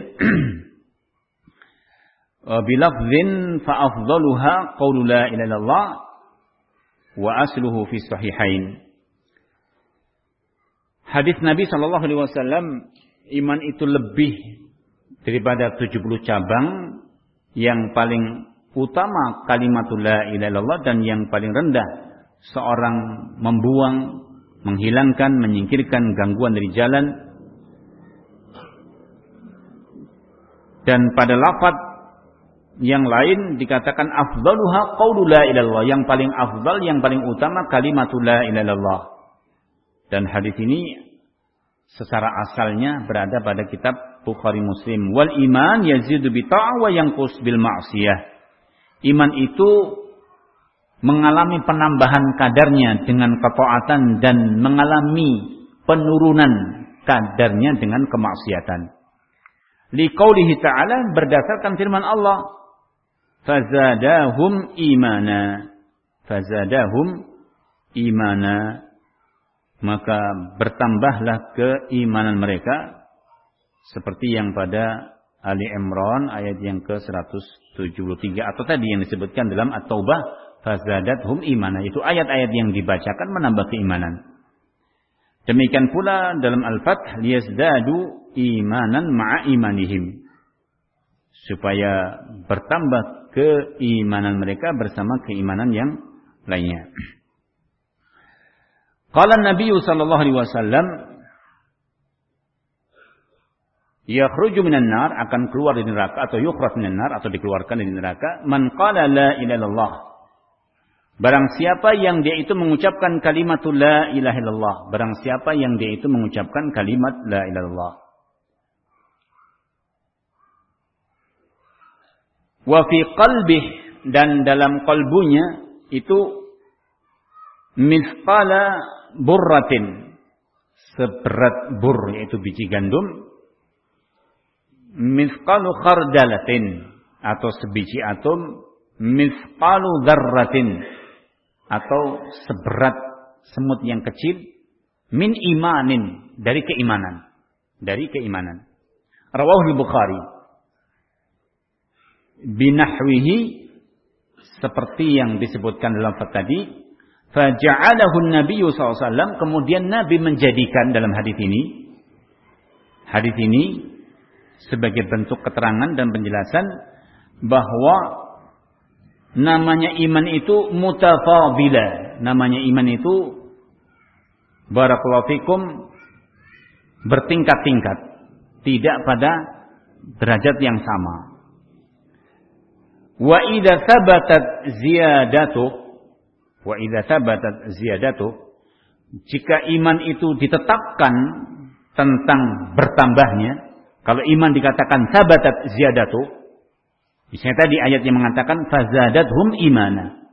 bilafzin fa afdaluha qawlu la ilaha illallah wa asluhu fi sahihain. Hadis Nabi sallallahu alaihi wasallam iman itu lebih daripada 70 cabang yang paling utama kalimatul la ilaha illallah dan yang paling rendah seorang membuang, menghilangkan, menyingkirkan gangguan dari jalan dan pada lafaz yang lain dikatakan afdaluha qaulu la ilallah. Yang paling afdal, yang paling utama kalimatul la ilallah. Dan hadis ini secara asalnya berada pada kitab Bukhari Muslim. Wal iman yazidu bi wa yanqus bil ma'siyah. Iman itu mengalami penambahan kadarnya dengan ketaatan dan mengalami penurunan kadarnya dengan kemaksiatan. Liqaulihi ta'ala berdasarkan firman Allah fazadahum imana fazadahum imana maka bertambahlah keimanan mereka seperti yang pada Ali Imran ayat yang ke-173. Atau tadi yang disebutkan dalam At-Taubah fazadathum imana itu ayat-ayat yang dibacakan menambah keimanan. Demikian pula dalam Al-Fath liyazdadu imanan ma'a imanihim. Supaya bertambah keimanan mereka bersama keimanan yang lainnya. Qala Nabi sallallahu alaihi wasallam yakhruju minan nar akan keluar dari neraka atau yukhraj minan nar atau dikeluarkan dari neraka man qala la ilaha illallah. Barang siapa yang dia itu mengucapkan kalimat la ilaha illallah barang siapa yang dia itu mengucapkan kalimat la ilaha illallah. Wa fi qalbih dan dalam kalbunya itu misqala burratin. Seberat bur yaitu biji gandum. Misqalu khardalatin atau sebiji atom. Misqalu dzarratin atau seberat semut yang kecil. Min imanin dari keimanan. Dari keimanan. Rawahu bukhari. Binahwihi seperti yang disebutkan dalam fat tadi faja'alahu nabi SAW kemudian nabi menjadikan dalam hadis ini hadis ini sebagai bentuk keterangan dan penjelasan bahwa namanya iman itu mutafadila. Namanya iman itu barakallahu bertingkat-tingkat, tidak pada derajat yang sama. Wa idza thabatat ziyadatu wa idza thabatat ziyadatu jika iman itu ditetapkan tentang bertambahnya kalau iman dikatakan sabatat ziyadatu, misalnya tadi ayat yang mengatakan hum imana.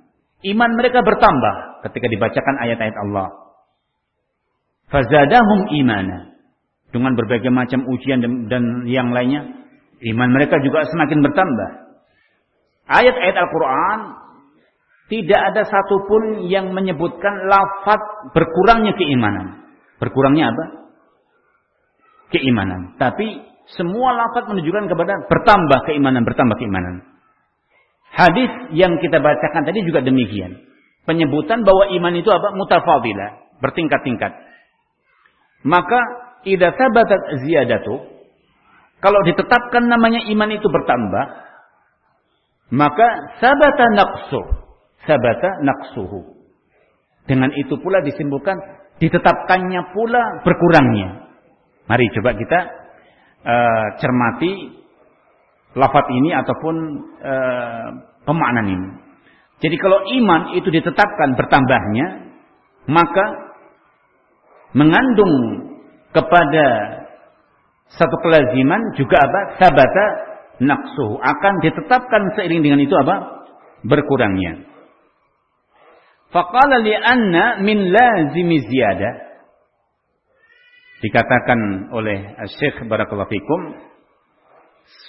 Iman mereka bertambah ketika dibacakan ayat-ayat Allah. Fazadahum imana. Dengan berbagai macam ujian dan yang lainnya, iman mereka juga semakin bertambah. Ayat-ayat Al-Quran tidak ada satupun yang menyebutkan lafaz berkurangnya keimanan. Berkurangnya apa? Keimanan. Tapi semua lafaz menunjukkan kepada bertambah keimanan, bertambah keimanan. Hadis yang kita bacakan tadi juga demikian. Penyebutan bahwa iman itu apa? Mutafadilah, bertingkat-tingkat. Maka idza thabatat ziyadatu kalau ditetapkan namanya iman itu bertambah, maka sabata naqsu, sabata naqsuhu. Dengan itu pula disimpulkan ditetapkannya pula berkurangnya. Mari coba kita uh, cermati lafat ini ataupun uh, pemaknaan ini. Jadi kalau iman itu ditetapkan bertambahnya, maka mengandung kepada satu kelaziman juga apa? Sabata naksuh akan ditetapkan seiring dengan itu apa? Berkurangnya. Faqala li'anna min lazimi ziyadah dikatakan oleh Syekh Barakallahu Fikum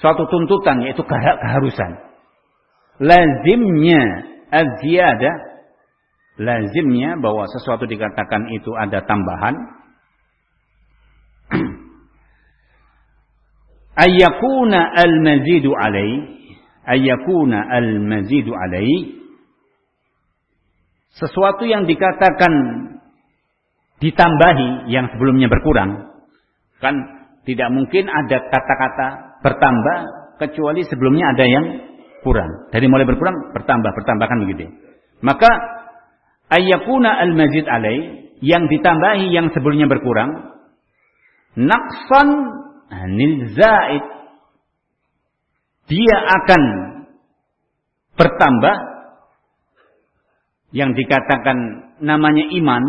suatu tuntutan yaitu keharusan. Lazimnya az-ziyada lazimnya bahwa sesuatu dikatakan itu ada tambahan ayyakuna al-mazidu alai ayyakuna al-mazidu alai sesuatu yang dikatakan ditambahi yang sebelumnya berkurang. Kan tidak mungkin ada kata-kata bertambah kecuali sebelumnya ada yang kurang. Dari mulai berkurang bertambah, bertambah kan begitu. Maka ayyakuna al-mazid alai yang ditambahi yang sebelumnya berkurang naqsan anil zaid dia akan bertambah yang dikatakan namanya iman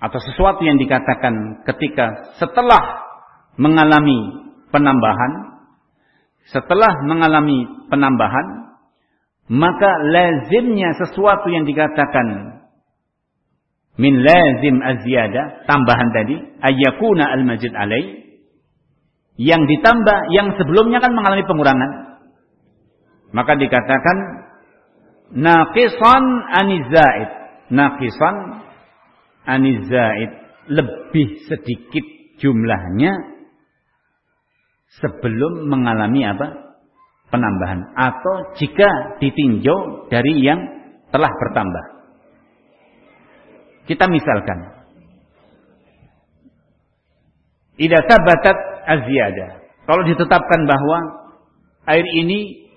atau sesuatu yang dikatakan ketika setelah mengalami penambahan setelah mengalami penambahan maka lazimnya sesuatu yang dikatakan min lazim aziyada tambahan tadi ayyakuna al-majid alai yang ditambah yang sebelumnya kan mengalami pengurangan. Maka dikatakan naqisan anizaid naqisan anizaid lebih sedikit jumlahnya sebelum mengalami apa? penambahan atau jika ditinjau dari yang telah bertambah. Kita misalkan Ida tabatat aziyada. Kalau ditetapkan bahwa air ini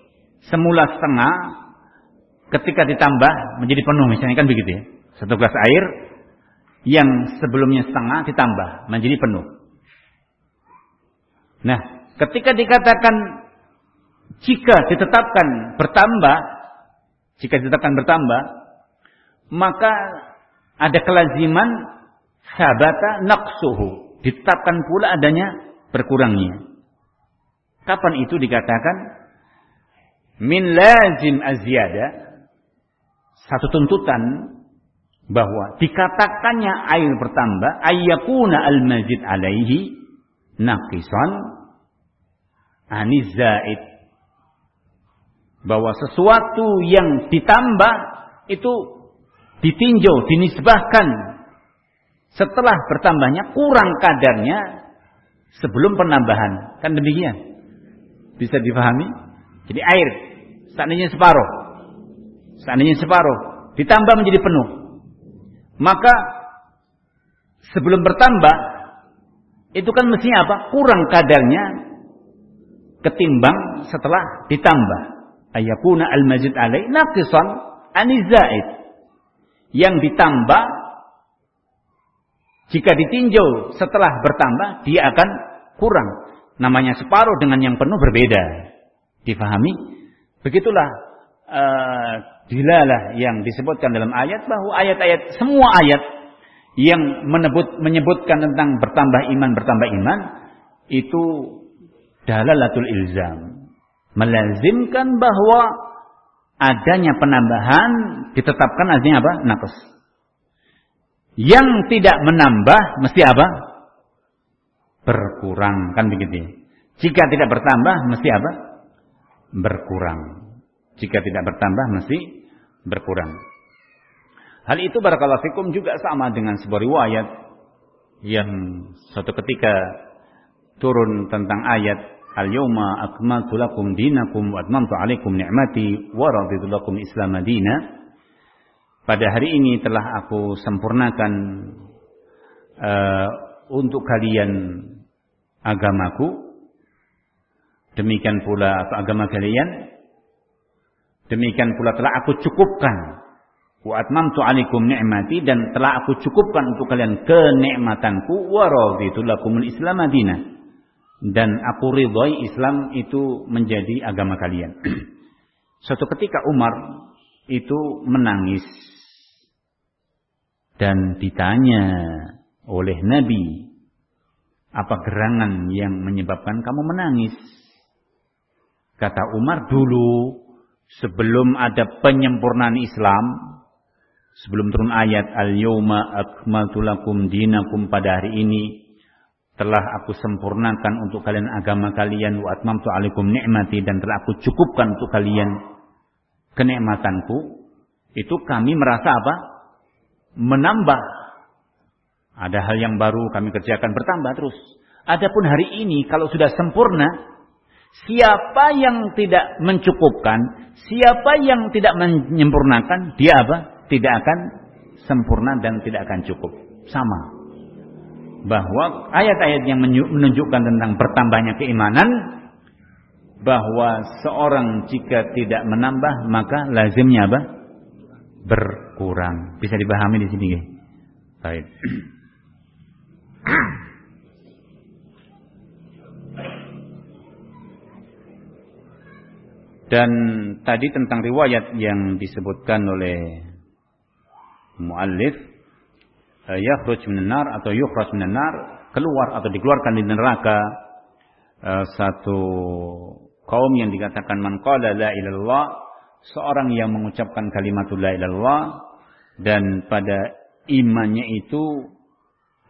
semula setengah ketika ditambah menjadi penuh misalnya kan begitu ya. Satu gelas air yang sebelumnya setengah ditambah menjadi penuh. Nah, ketika dikatakan jika ditetapkan bertambah, jika ditetapkan bertambah, maka ada kelaziman sabata naqsuhu. Ditetapkan pula adanya berkurangnya. Kapan itu dikatakan min lazim azyada satu tuntutan bahwa dikatakannya air bertambah ayyakuna al-mazid alaihi naqisan. Anizaid bahwa sesuatu yang ditambah itu ditinjau dinisbahkan setelah bertambahnya kurang kadarnya sebelum penambahan. Kan demikian? Bisa difahami jadi air seandainya separuh seandainya separuh ditambah menjadi penuh maka sebelum bertambah itu kan mestinya apa? Kurang kadarnya ketimbang setelah ditambah. Ayakuna al-majid alaih naqisan anizaid. Yang ditambah jika ditinjau setelah bertambah dia akan kurang. Namanya separuh dengan yang penuh berbeda. Difahami? Begitulah uh, dilalah yang disebutkan dalam ayat bahwa ayat-ayat semua ayat yang menyebut menyebutkan tentang bertambah iman bertambah iman itu dalalatul ilzam. Melazimkan bahwa adanya penambahan ditetapkan adanya apa? Naqs yang tidak menambah mesti apa? Berkurang. Kan begitu jika tidak bertambah mesti apa? Berkurang jika tidak bertambah mesti berkurang. Hal itu barakallahu fikum juga sama dengan sebuah riwayat yang suatu ketika turun tentang ayat Al-yawma akmaltu lakum dinakum wa atmamtu alaikum ni'mati wa raditu lakum Islam. Pada hari ini telah aku sempurnakan uh, untuk kalian agamaku. Demikian pula atau agama kalian Demikian pula telah aku cukupkan wa atmamtu alaikum ni'mati dan telah aku cukupkan untuk kalian kenikmatanku wa raditu lakumul Islam madinah dan aku ridhoi Islam itu menjadi agama kalian. Suatu ketika Umar itu menangis dan ditanya oleh Nabi, apa gerangan yang menyebabkan kamu menangis? Kata Umar, dulu sebelum ada penyempurnaan Islam, sebelum turun ayat al-yawma akmaltu lakum dinakum pada hari ini telah aku sempurnakan untuk kalian agama kalian wa atmamtu alaikum ni'mati dan telah aku cukupkan untuk kalian kenikmatanku itu kami merasa apa? menambah ada hal yang baru kami kerjakan bertambah terus adapun hari ini kalau sudah sempurna Siapa yang tidak mencukupkan, siapa yang tidak menyempurnakan, dia apa? Tidak akan sempurna dan tidak akan cukup. Sama. Bahwa ayat-ayat yang menunjukkan tentang bertambahnya keimanan, bahwa seorang jika tidak menambah, maka lazimnya apa? Berkurang. Bisa dipahami di sini. Baik. Dan tadi tentang riwayat yang disebutkan oleh muallif eh, yakhruj minan nar atau yukhraj minan nar keluar atau dikeluarkan di neraka eh, satu kaum yang dikatakan man qala la ilallah seorang yang mengucapkan kalimatul la ilallah dan pada imannya itu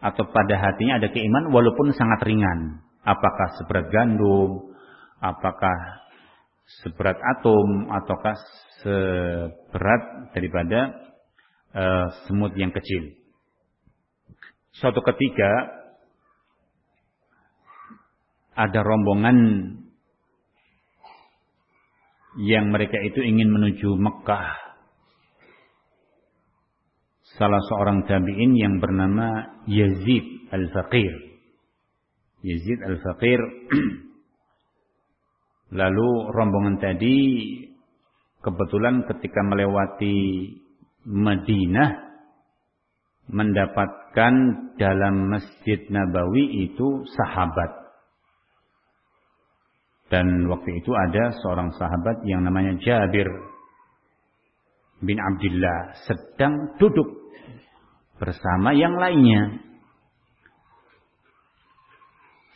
atau pada hatinya ada keiman walaupun sangat ringan. Apakah seberat gandum apakah seberat atom ataukah seberat daripada uh, semut yang kecil. Suatu ketika ada rombongan yang mereka itu ingin menuju Mekah. Salah seorang tabi'in yang bernama Yazid Al-Faqir. Yazid Al-Faqir Lalu rombongan tadi kebetulan ketika melewati Madinah mendapatkan dalam Masjid Nabawi itu sahabat. Dan waktu itu ada seorang sahabat yang namanya Jabir bin Abdullah sedang duduk bersama yang lainnya.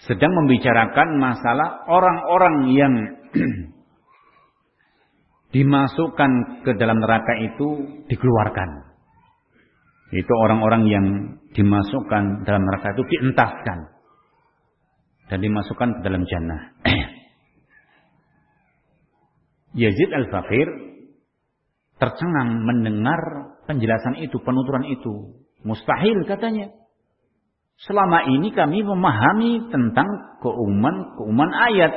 Sedang membicarakan masalah orang-orang yang dimasukkan ke dalam neraka itu dikeluarkan. Itu orang-orang yang dimasukkan dalam neraka itu dientaskan dan dimasukkan ke dalam jannah. Yazid al-Fakir tercengang mendengar penjelasan itu, penuturan itu. Mustahil katanya. Selama ini kami memahami tentang keumuman-keumuman ayat.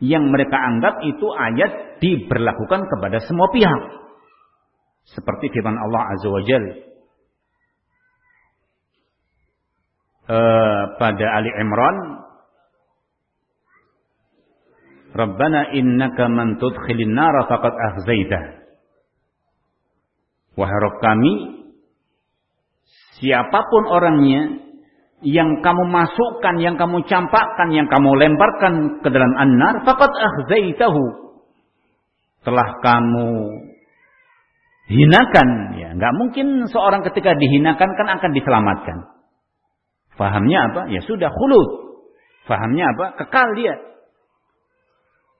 Yang mereka anggap itu ayat diberlakukan kepada semua pihak. Seperti firman Allah Azza wa Jalla uh, pada Ali Imran. Rabbana innaka man tudkhilin nar faqad akhzaitah Wahai Rabb kami siapa pun orangnya yang kamu masukkan, yang kamu campakkan, yang kamu lemparkan ke dalam an-nar faqad akhzaitahu telah kamu hinakan ya nggak mungkin seorang ketika dihinakan kan akan diselamatkan Fahamnya apa? Ya sudah khulud. Fahamnya apa? Kekal dia.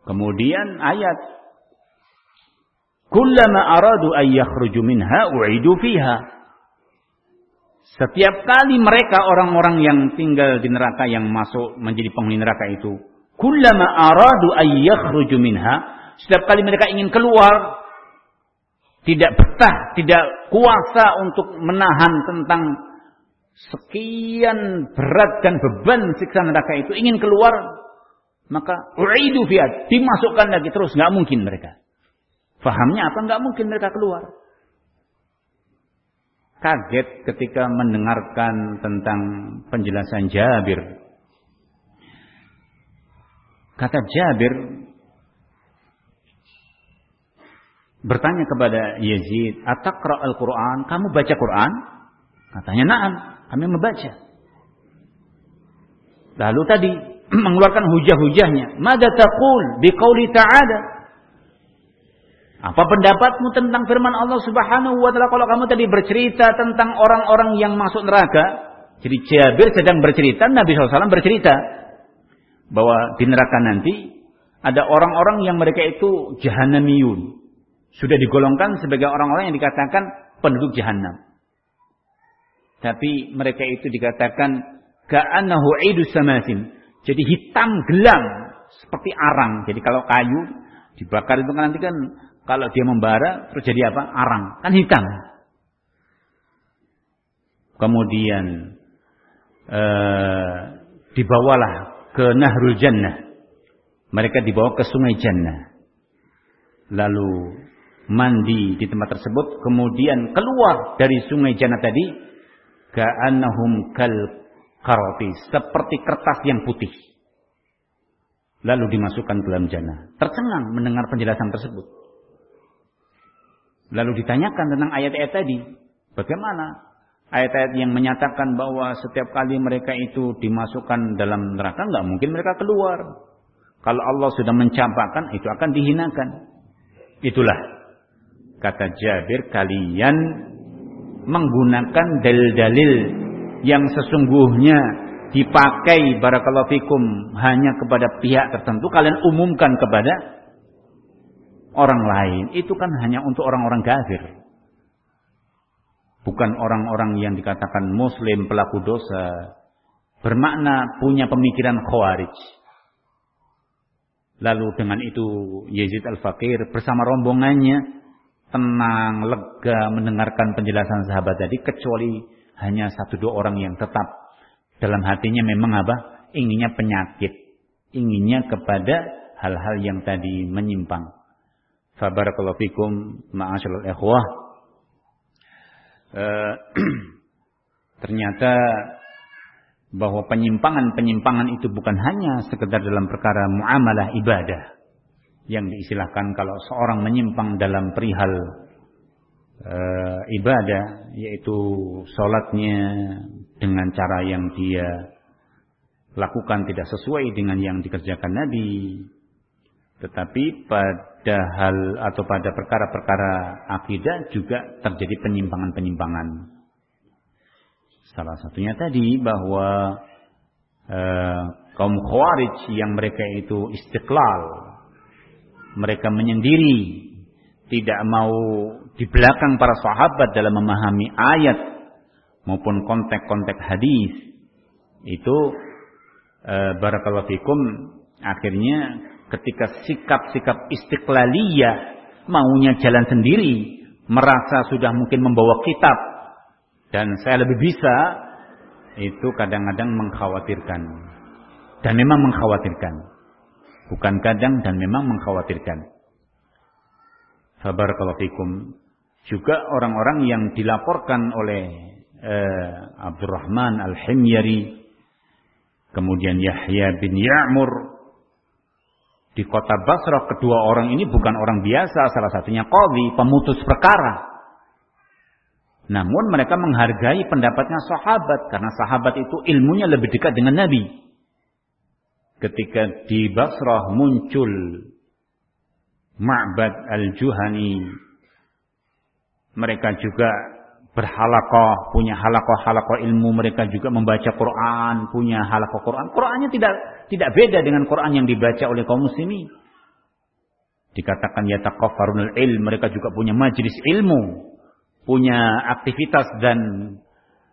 Kemudian ayat Kullama aradu an yakhruju minha u'idu fiha. Setiap kali mereka orang-orang yang tinggal di neraka yang masuk menjadi penghuni neraka itu, kullama aradu an yakhruju minha, setiap kali mereka ingin keluar tidak betah, tidak kuasa untuk menahan tentang sekian berat dan beban siksa neraka itu ingin keluar maka uidu fiat dimasukkan lagi terus nggak mungkin mereka. Fahamnya apa? Nggak mungkin mereka keluar kaget ketika mendengarkan tentang penjelasan Jabir kata Jabir bertanya kepada Yazid atakra al-Quran kamu baca Quran katanya na'am kami membaca. Lalu tadi mengeluarkan hujah-hujahnya. Mada taqul biqauli ta'ala? Apa pendapatmu tentang firman Allah Subhanahu wa taala kalau kamu tadi bercerita tentang orang-orang yang masuk neraka? Jadi Jabir sedang bercerita, Nabi SAW bercerita bahwa di neraka nanti ada orang-orang yang mereka itu jahanamiyun. Sudah digolongkan sebagai orang-orang yang dikatakan penduduk jahanam. Tapi mereka itu dikatakan ka'annahu idu samasin. Jadi hitam gelam seperti arang. Jadi kalau kayu dibakar itu kan nanti kan kalau dia membara terjadi apa? Arang. Kan hitam. Kemudian eh, dibawalah ke Nahrul Jannah. Mereka dibawa ke Sungai Jannah. Lalu mandi di tempat tersebut, kemudian keluar dari Sungai Jannah tadi ka'annahum kal karoti seperti kertas yang putih lalu dimasukkan ke dalam jannah tercengang mendengar penjelasan tersebut lalu ditanyakan tentang ayat-ayat tadi. Bagaimana ayat-ayat yang menyatakan bahwa setiap kali mereka itu dimasukkan dalam neraka nggak mungkin mereka keluar. Kalau Allah sudah mencampakkan itu akan dihinakan. Itulah kata Jabir kalian menggunakan dalil-dalil yang sesungguhnya dipakai barakallahu fikum hanya kepada pihak tertentu. Kalian umumkan kepada orang lain itu kan hanya untuk orang-orang kafir. Bukan orang-orang yang dikatakan muslim pelaku dosa. Bermakna punya pemikiran khawarij. Lalu dengan itu Yazid al-Fakir bersama rombongannya tenang, lega mendengarkan penjelasan sahabat tadi kecuali hanya satu dua orang yang tetap. Dalam hatinya memang apa? Inginnya penyakit, inginnya kepada hal-hal yang tadi menyimpang. Fabarakallahu fikum ma'asyiral ikhwah. Uh, ternyata bahwa penyimpangan-penyimpangan itu bukan hanya sekedar dalam perkara muamalah ibadah. yang diistilahkan kalau seorang menyimpang dalam perihal e, ibadah yaitu sholatnya dengan cara yang dia lakukan tidak sesuai dengan yang dikerjakan Nabi tetapi pada hal atau pada perkara-perkara akidah juga terjadi penyimpangan-penyimpangan salah satunya tadi bahwa e, kaum khawarij yang mereka itu istiqlal mereka menyendiri, tidak mau di belakang para sahabat dalam memahami ayat maupun konteks-konteks hadis. Itu e, barakallahu fikum akhirnya ketika sikap-sikap istiqlaliyah maunya jalan sendiri, merasa sudah mungkin membawa kitab dan saya lebih bisa, itu kadang-kadang mengkhawatirkan. Dan memang mengkhawatirkan. Bukan kadang dan memang mengkhawatirkan. Fabarakallahu fikum. Juga orang-orang yang dilaporkan oleh eh, Abdurrahman Al-Himyari. Kemudian Yahya bin Ya'mur. Di kota Basrah kedua orang ini bukan orang biasa. Salah satunya qadhi, pemutus perkara. Namun mereka menghargai pendapatnya sahabat. Karena sahabat itu ilmunya lebih dekat dengan Nabi ketika di Basrah muncul Ma'bad al-Juhani mereka juga berhalakoh, punya halakoh-halakoh ilmu, mereka juga membaca Quran, punya halakoh Quran. Qurannya tidak tidak beda dengan Quran yang dibaca oleh kaum muslimin. Dikatakan yataqaffarunul ilm, mereka juga punya majlis ilmu, punya aktivitas dan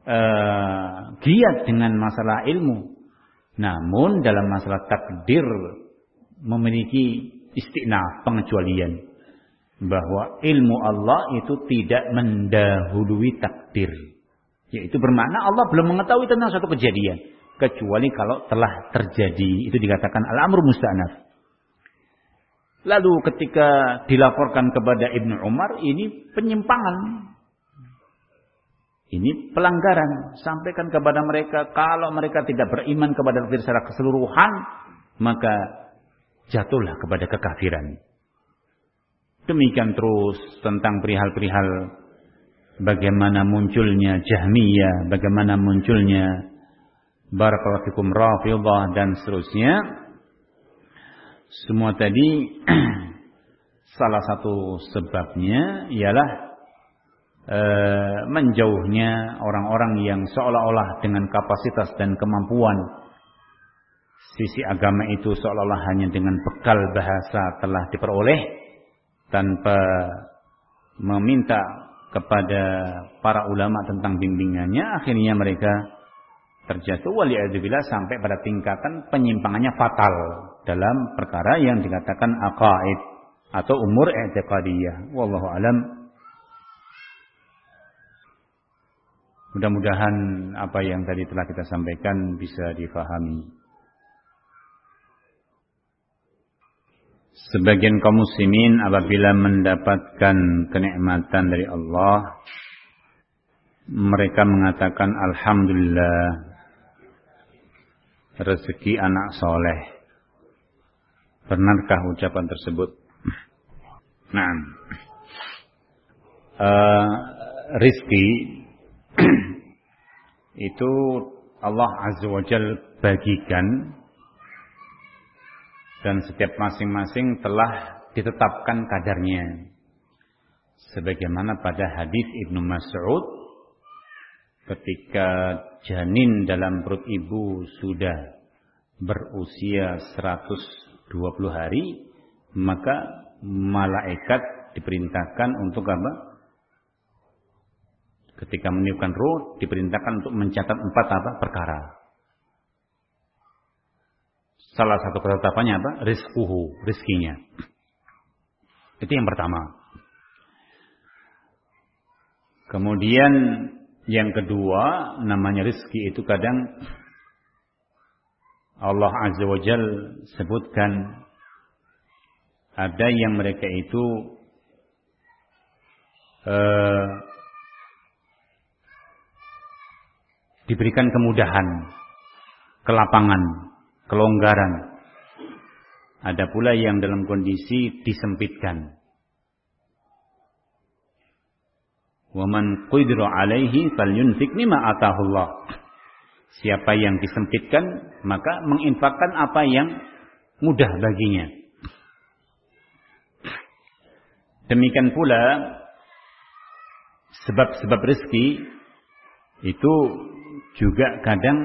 uh, giat dengan masalah ilmu. Namun dalam masalah takdir memiliki istinaf, pengecualian. Bahwa ilmu Allah itu tidak mendahului takdir. Yaitu bermakna Allah belum mengetahui tentang suatu kejadian. Kecuali kalau telah terjadi. Itu dikatakan al-amru musta'naf. Lalu ketika dilaporkan kepada Ibnu Umar, ini penyimpangan. Ini pelanggaran. Sampaikan kepada mereka kalau mereka tidak beriman kepada takdir secara keseluruhan, maka jatuhlah kepada kekafiran. Demikian terus tentang perihal-perihal bagaimana munculnya Jahmiyah, bagaimana munculnya Barakallahu fikum dan seterusnya. Semua tadi salah satu sebabnya ialah e, menjauhnya orang-orang yang seolah-olah dengan kapasitas dan kemampuan sisi agama itu seolah-olah hanya dengan bekal bahasa telah diperoleh tanpa meminta kepada para ulama tentang bimbingannya akhirnya mereka terjatuh waliyadzubillah sampai pada tingkatan penyimpangannya fatal dalam perkara yang dikatakan aqaid atau umur i'tiqadiyah wallahu alam Mudah-mudahan apa yang tadi telah kita sampaikan bisa difahami. Sebagian kaum muslimin apabila mendapatkan kenikmatan dari Allah, mereka mengatakan Alhamdulillah rezeki anak soleh. Benarkah ucapan tersebut? Nah, uh, rizki itu Allah Azza wa Jal bagikan dan setiap masing-masing telah ditetapkan kadarnya. Sebagaimana pada hadis Ibnu Mas'ud ketika janin dalam perut ibu sudah berusia 120 hari, maka malaikat diperintahkan untuk apa? ketika meniupkan ruh diperintahkan untuk mencatat empat apa perkara. Salah satu ketetapannya apa? Rizkuhu, rizkinya. Itu yang pertama. Kemudian yang kedua namanya rizki itu kadang Allah Azza wa Jal sebutkan ada yang mereka itu uh, diberikan kemudahan, kelapangan, kelonggaran. Ada pula yang dalam kondisi disempitkan. Waman qidru alaihi falyunfik mimma atahullah. Siapa yang disempitkan, maka menginfakkan apa yang mudah baginya. Demikian pula sebab-sebab rezeki itu juga kadang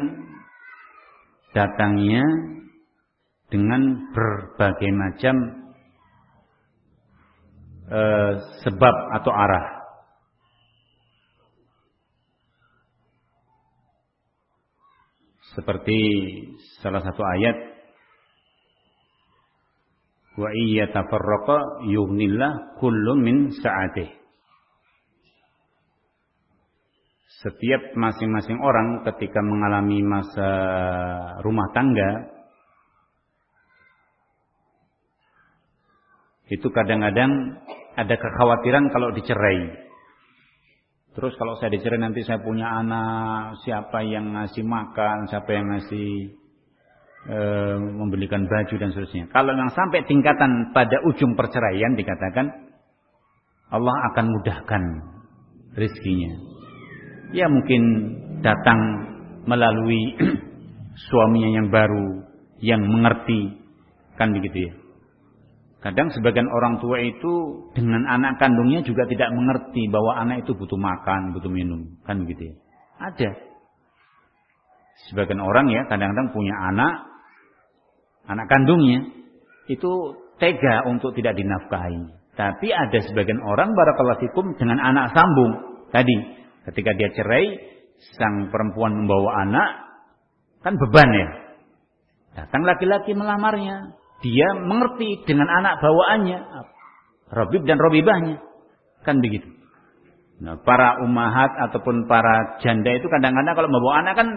datangnya dengan berbagai macam uh, sebab atau arah. Seperti salah satu ayat wa iya tafarraqa yughnillah kullu min sa'atih. Setiap masing-masing orang ketika mengalami masa rumah tangga itu kadang-kadang ada kekhawatiran kalau dicerai. Terus kalau saya dicerai nanti saya punya anak, siapa yang ngasih makan, siapa yang ngasih e, membelikan baju dan seterusnya. Kalau yang sampai tingkatan pada ujung perceraian dikatakan Allah akan mudahkan rizkinya. Ya mungkin datang melalui suaminya yang baru, yang mengerti, kan begitu ya. Kadang sebagian orang tua itu dengan anak kandungnya juga tidak mengerti bahwa anak itu butuh makan, butuh minum, kan begitu ya. Ada. Sebagian orang ya kadang-kadang punya anak, anak kandungnya itu tega untuk tidak dinafkahi. Tapi ada sebagian orang barakallahu fikum dengan anak sambung. Tadi ketika dia cerai, sang perempuan membawa anak, kan beban ya. Datang laki-laki melamarnya, dia mengerti dengan anak bawaannya. Robib dan Robibahnya. Kan begitu. Nah, para umahat ataupun para janda itu kadang-kadang kalau membawa anak kan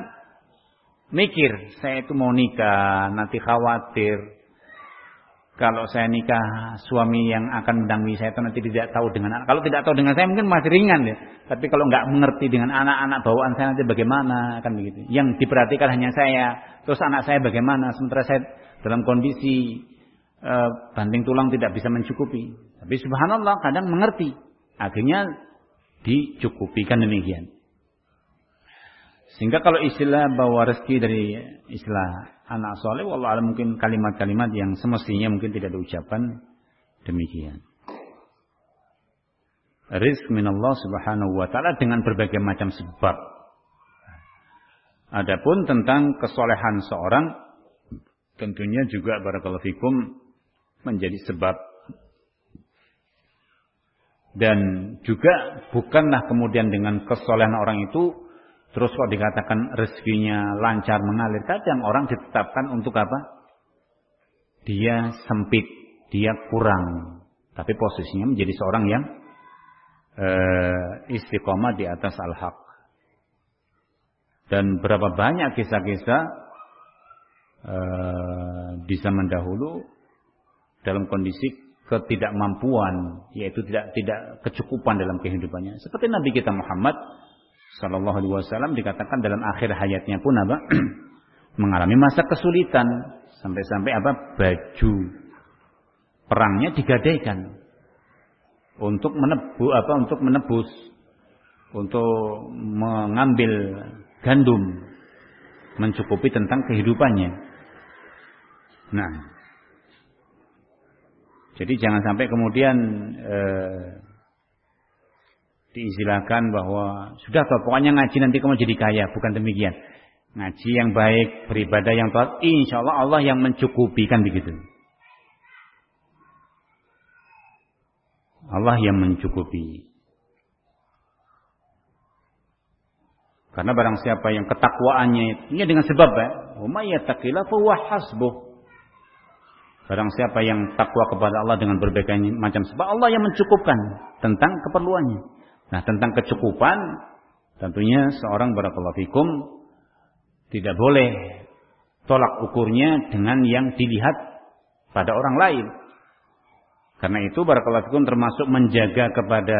mikir, saya itu mau nikah, nanti khawatir. Kalau saya nikah, suami yang akan mendampingi saya itu nanti tidak tahu dengan anak. Kalau tidak tahu dengan saya mungkin masih ringan ya. Tapi kalau nggak mengerti dengan anak-anak bawaan saya nanti bagaimana, kan begitu. Yang diperhatikan hanya saya, terus anak saya bagaimana, sementara saya dalam kondisi uh, banting tulang tidak bisa mencukupi. Tapi subhanallah kadang mengerti. Akhirnya dicukupikan demikian. Sehingga kalau istilah bawa rezeki dari istilah anak soleh, wallah mungkin kalimat-kalimat yang semestinya mungkin tidak diucapkan demikian. Rizq minallah subhanahu wa ta'ala dengan berbagai macam sebab. Adapun tentang kesolehan seorang tentunya juga barakallahu fikum menjadi sebab dan juga bukanlah kemudian dengan kesolehan orang itu terus kok dikatakan rezekinya lancar mengalir? Kadang orang ditetapkan untuk apa? Dia sempit dia kurang. Tapi posisinya menjadi seorang yang uh, istiqomah di atas al-haq. Dan berapa banyak kisah-kisah Eh, di zaman dahulu dalam kondisi ketidakmampuan yaitu tidak tidak kecukupan dalam kehidupannya. Seperti Nabi kita Muhammad sallallahu alaihi wasallam dikatakan dalam akhir hayatnya pun apa? Mengalami masa kesulitan. Sampai-sampai apa? Baju perangnya digadaikan. Untuk menebus apa? Untuk menebus. Untuk mengambil gandum. Mencukupi tentang kehidupannya. Nah, jadi jangan sampai kemudian eh, diistilahkan bahwa sudah toh, pokoknya ngaji nanti kamu jadi kaya, bukan demikian. Ngaji yang baik, beribadah yang taat, insya Allah Allah yang mencukupi kan begitu. Allah yang mencukupi. Karena barang siapa yang ketakwaannya ini dengan sebab ya, "Wa may yattaqilla fa hasbuh." Barang siapa yang takwa kepada Allah dengan berbagai macam sebab Allah yang mencukupkan tentang keperluannya. Nah, tentang kecukupan tentunya seorang barakallahu fikum tidak boleh tolak ukurnya dengan yang dilihat pada orang lain. Karena itu barakallahu fikum termasuk menjaga kepada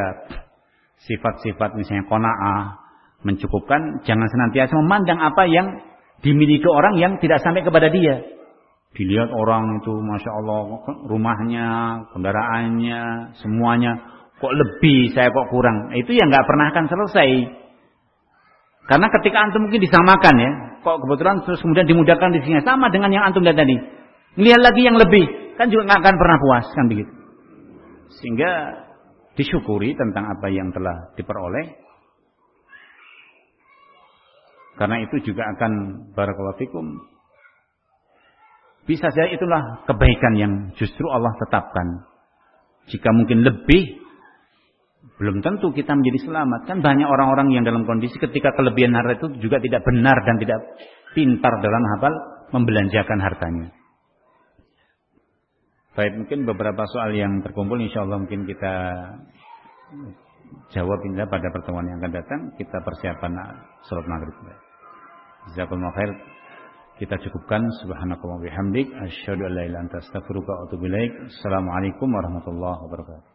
sifat-sifat misalnya qanaah, mencukupkan, jangan senantiasa memandang apa yang dimiliki orang yang tidak sampai kepada dia. Dilihat orang itu, masya Allah, rumahnya, kendaraannya, semuanya, kok lebih, saya kok kurang. Itu yang nggak pernah akan selesai. Karena ketika antum mungkin disamakan ya, kok kebetulan terus kemudian dimudahkan di sini sama dengan yang antum lihat tadi. Lihat lagi yang lebih, kan juga nggak akan pernah puas kan begitu. Sehingga disyukuri tentang apa yang telah diperoleh. Karena itu juga akan barakallahu fikum bisa saja itulah kebaikan yang justru Allah tetapkan. Jika mungkin lebih, belum tentu kita menjadi selamat. Kan banyak orang-orang yang dalam kondisi ketika kelebihan harta itu juga tidak benar dan tidak pintar dalam hal membelanjakan hartanya. Baik, mungkin beberapa soal yang terkumpul insya Allah mungkin kita jawab indah pada pertemuan yang akan datang. Kita persiapan sholat maghrib. Jazakumullah khair. Kita cukupkan subhanakallah bihamdik asyhadu an la ilaha anta astaghfiruka wa. Assalamualaikum warahmatullahi wabarakatuh.